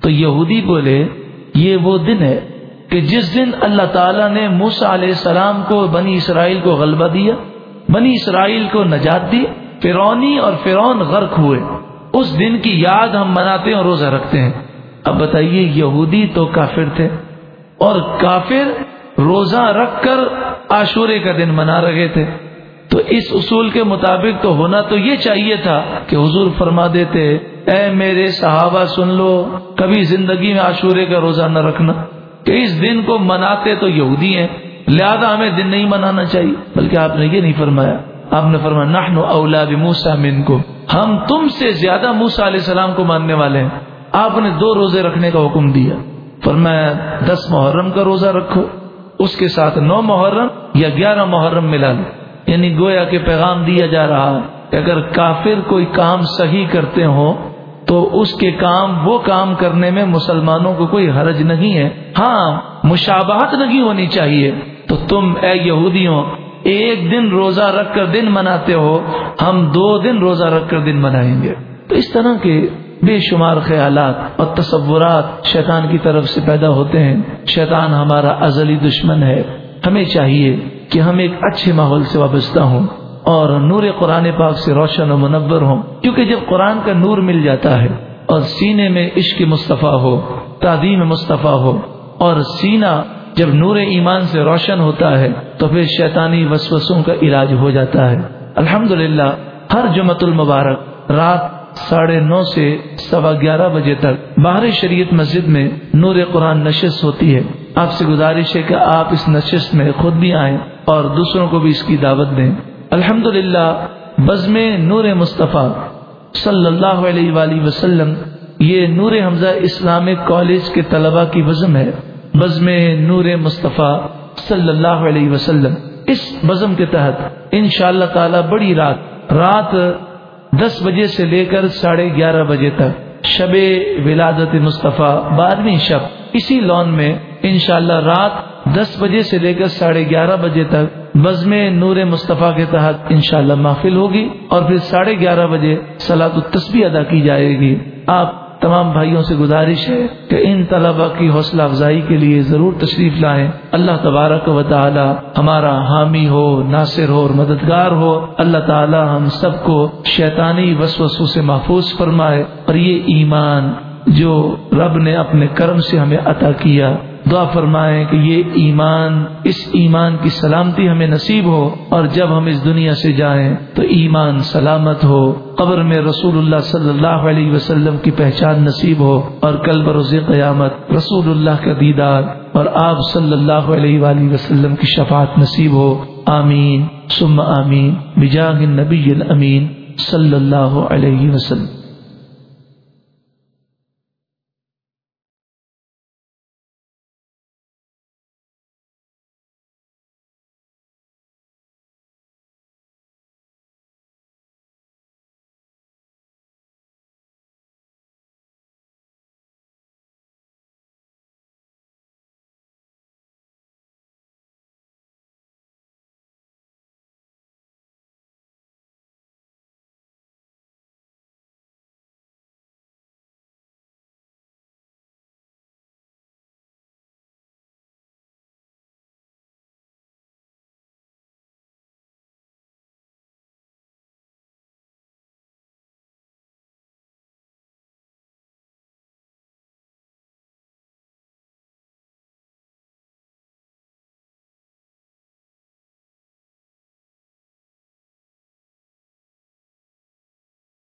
تو یہودی بولے، یہ وہ دن ہے کہ جس دن اللہ تعالیٰ نے موسا علیہ السلام کو، بنی اسرائیل کو غلبہ دیا، بنی اسرائیل کو نجات دی، فرونی اور فرون غرق ہوئے۔ اس دن کی یاد ہم مناتے ہیں اور روزہ رکھتے ہیں۔ اب بتائیے یہودی تو کافر تھے اور کافر روزہ رکھ کر عاشورے کا دن منا رہے تھے۔ تو اس اصول کے مطابق تو ہونا تو یہ چاہیے تھا کہ حضور فرما دیتے، اے میرے صحابہ سن لو، کبھی زندگی میں عاشورے کا روزہ نہ رکھنا۔ کہ اس دن کو مناتے تو یہودی ہیں، لہذا ہمیں دن نہیں منانا چاہیے۔ بلکہ آپ نے یہ نہیں فرمایا۔ آپ نے فرمایا نحن اولا بموسا من ہم تم سے زیادہ موسا علیہ السلام کو ماننے والے ہیں۔ آپ نے دو روزے رکھنے کا حکم دیا۔ فرمایا، دس محرم کا روزہ رکھو، اس کے ساتھ نو محرم یا گیارہ محرم ملا لو۔ یعنی گویا کے پیغام دیا جا رہا کہ اگر کافر کوئی کام صحیح کرتے ہوں، تو اس کے کام، وہ کام کرنے میں مسلمانوں کو کوئی حرج نہیں ہے۔ ہاں مشابہت نہیں ہونی چاہیے۔ تو تم اے یہودیوں، ایک دن روزہ رکھ کر دن مناتے ہو، ہم دو دن روزہ رکھ کر دن منائیں گے۔ تو اس طرح کے بے شمار خیالات اور تصورات شیطان کی طرف سے پیدا ہوتے ہیں۔ شیطان ہمارا ازلی دشمن ہے۔ ہمیں چاہیے کہ ہم ایک اچھے ماحول سے وابستہ ہوں اور نور قرآن پاک سے روشن و منور ہوں۔ کیونکہ جب قرآن کا نور مل جاتا ہے اور سینے میں عشق مصطفیٰ ہو تعدیم مصطفیٰ ہو اور سینہ جب نور ایمان سے روشن ہوتا ہے، تو پھر شیطانی وسوسوں کا علاج ہو جاتا ہے۔ الحمد ہر جمعت المبارک رات ساڑھے نو سے سوا گیارہ بجے تک باہر شریعت مسجد میں نور قرآن نشست ہوتی ہے۔ آپ سے گزارش ہے کہ آپ اس نشست میں خود بھی آئیں اور دوسروں کو بھی اس کی دعوت دیں۔ الحمد للہ بزم نور مصطفیٰ صلی اللہ علیہ وآلہ وسلم، یہ نور حمزہ اسلامک کالج کے طلبہ کی بزم ہے۔ بزم نور مصطفیٰ صلی اللہ علیہ وسلم۔ اس بزم کے تحت ان شاء اللہ تعالی بڑی رات رات دس بجے سے لے کر ساڑھے گیارہ بجے تک شب ولادت مصطفیٰ بارہویں شب اسی لون میں انشاءاللہ رات دس بجے سے لے کر ساڑھے گیارہ بجے تک بزم نور مصطفیٰ کے تحت انشاءاللہ محفل ہوگی اور پھر ساڑھے گیارہ بجے سلاد التسبی ادا کی جائے گی۔ آپ تمام بھائیوں سے گزارش ہے کہ ان طلبا کی حوصلہ افزائی کے لیے ضرور تشریف لائیں۔ اللہ تبارک و تعالی ہمارا حامی ہو، ناصر ہو اور مددگار ہو۔ اللہ تعالی ہم سب کو شیطانی وسوسوں سے محفوظ فرمائے اور یہ ایمان جو رب نے اپنے کرم سے ہمیں عطا کیا دعا فرمائے کہ یہ ایمان، اس ایمان کی سلامتی ہمیں نصیب ہو اور جب ہم اس دنیا سے جائیں تو ایمان سلامت ہو۔ قبر میں رسول اللہ صلی اللہ علیہ وسلم کی پہچان نصیب ہو اور کل بروز قیامت رسول اللہ کا دیدار اور آپ صلی اللہ علیہ وآلہ وسلم کی شفاعت نصیب ہو۔ آمین۔ ثم آمین۔ بجاہ النبی الامین صلی اللہ علیہ وسلم۔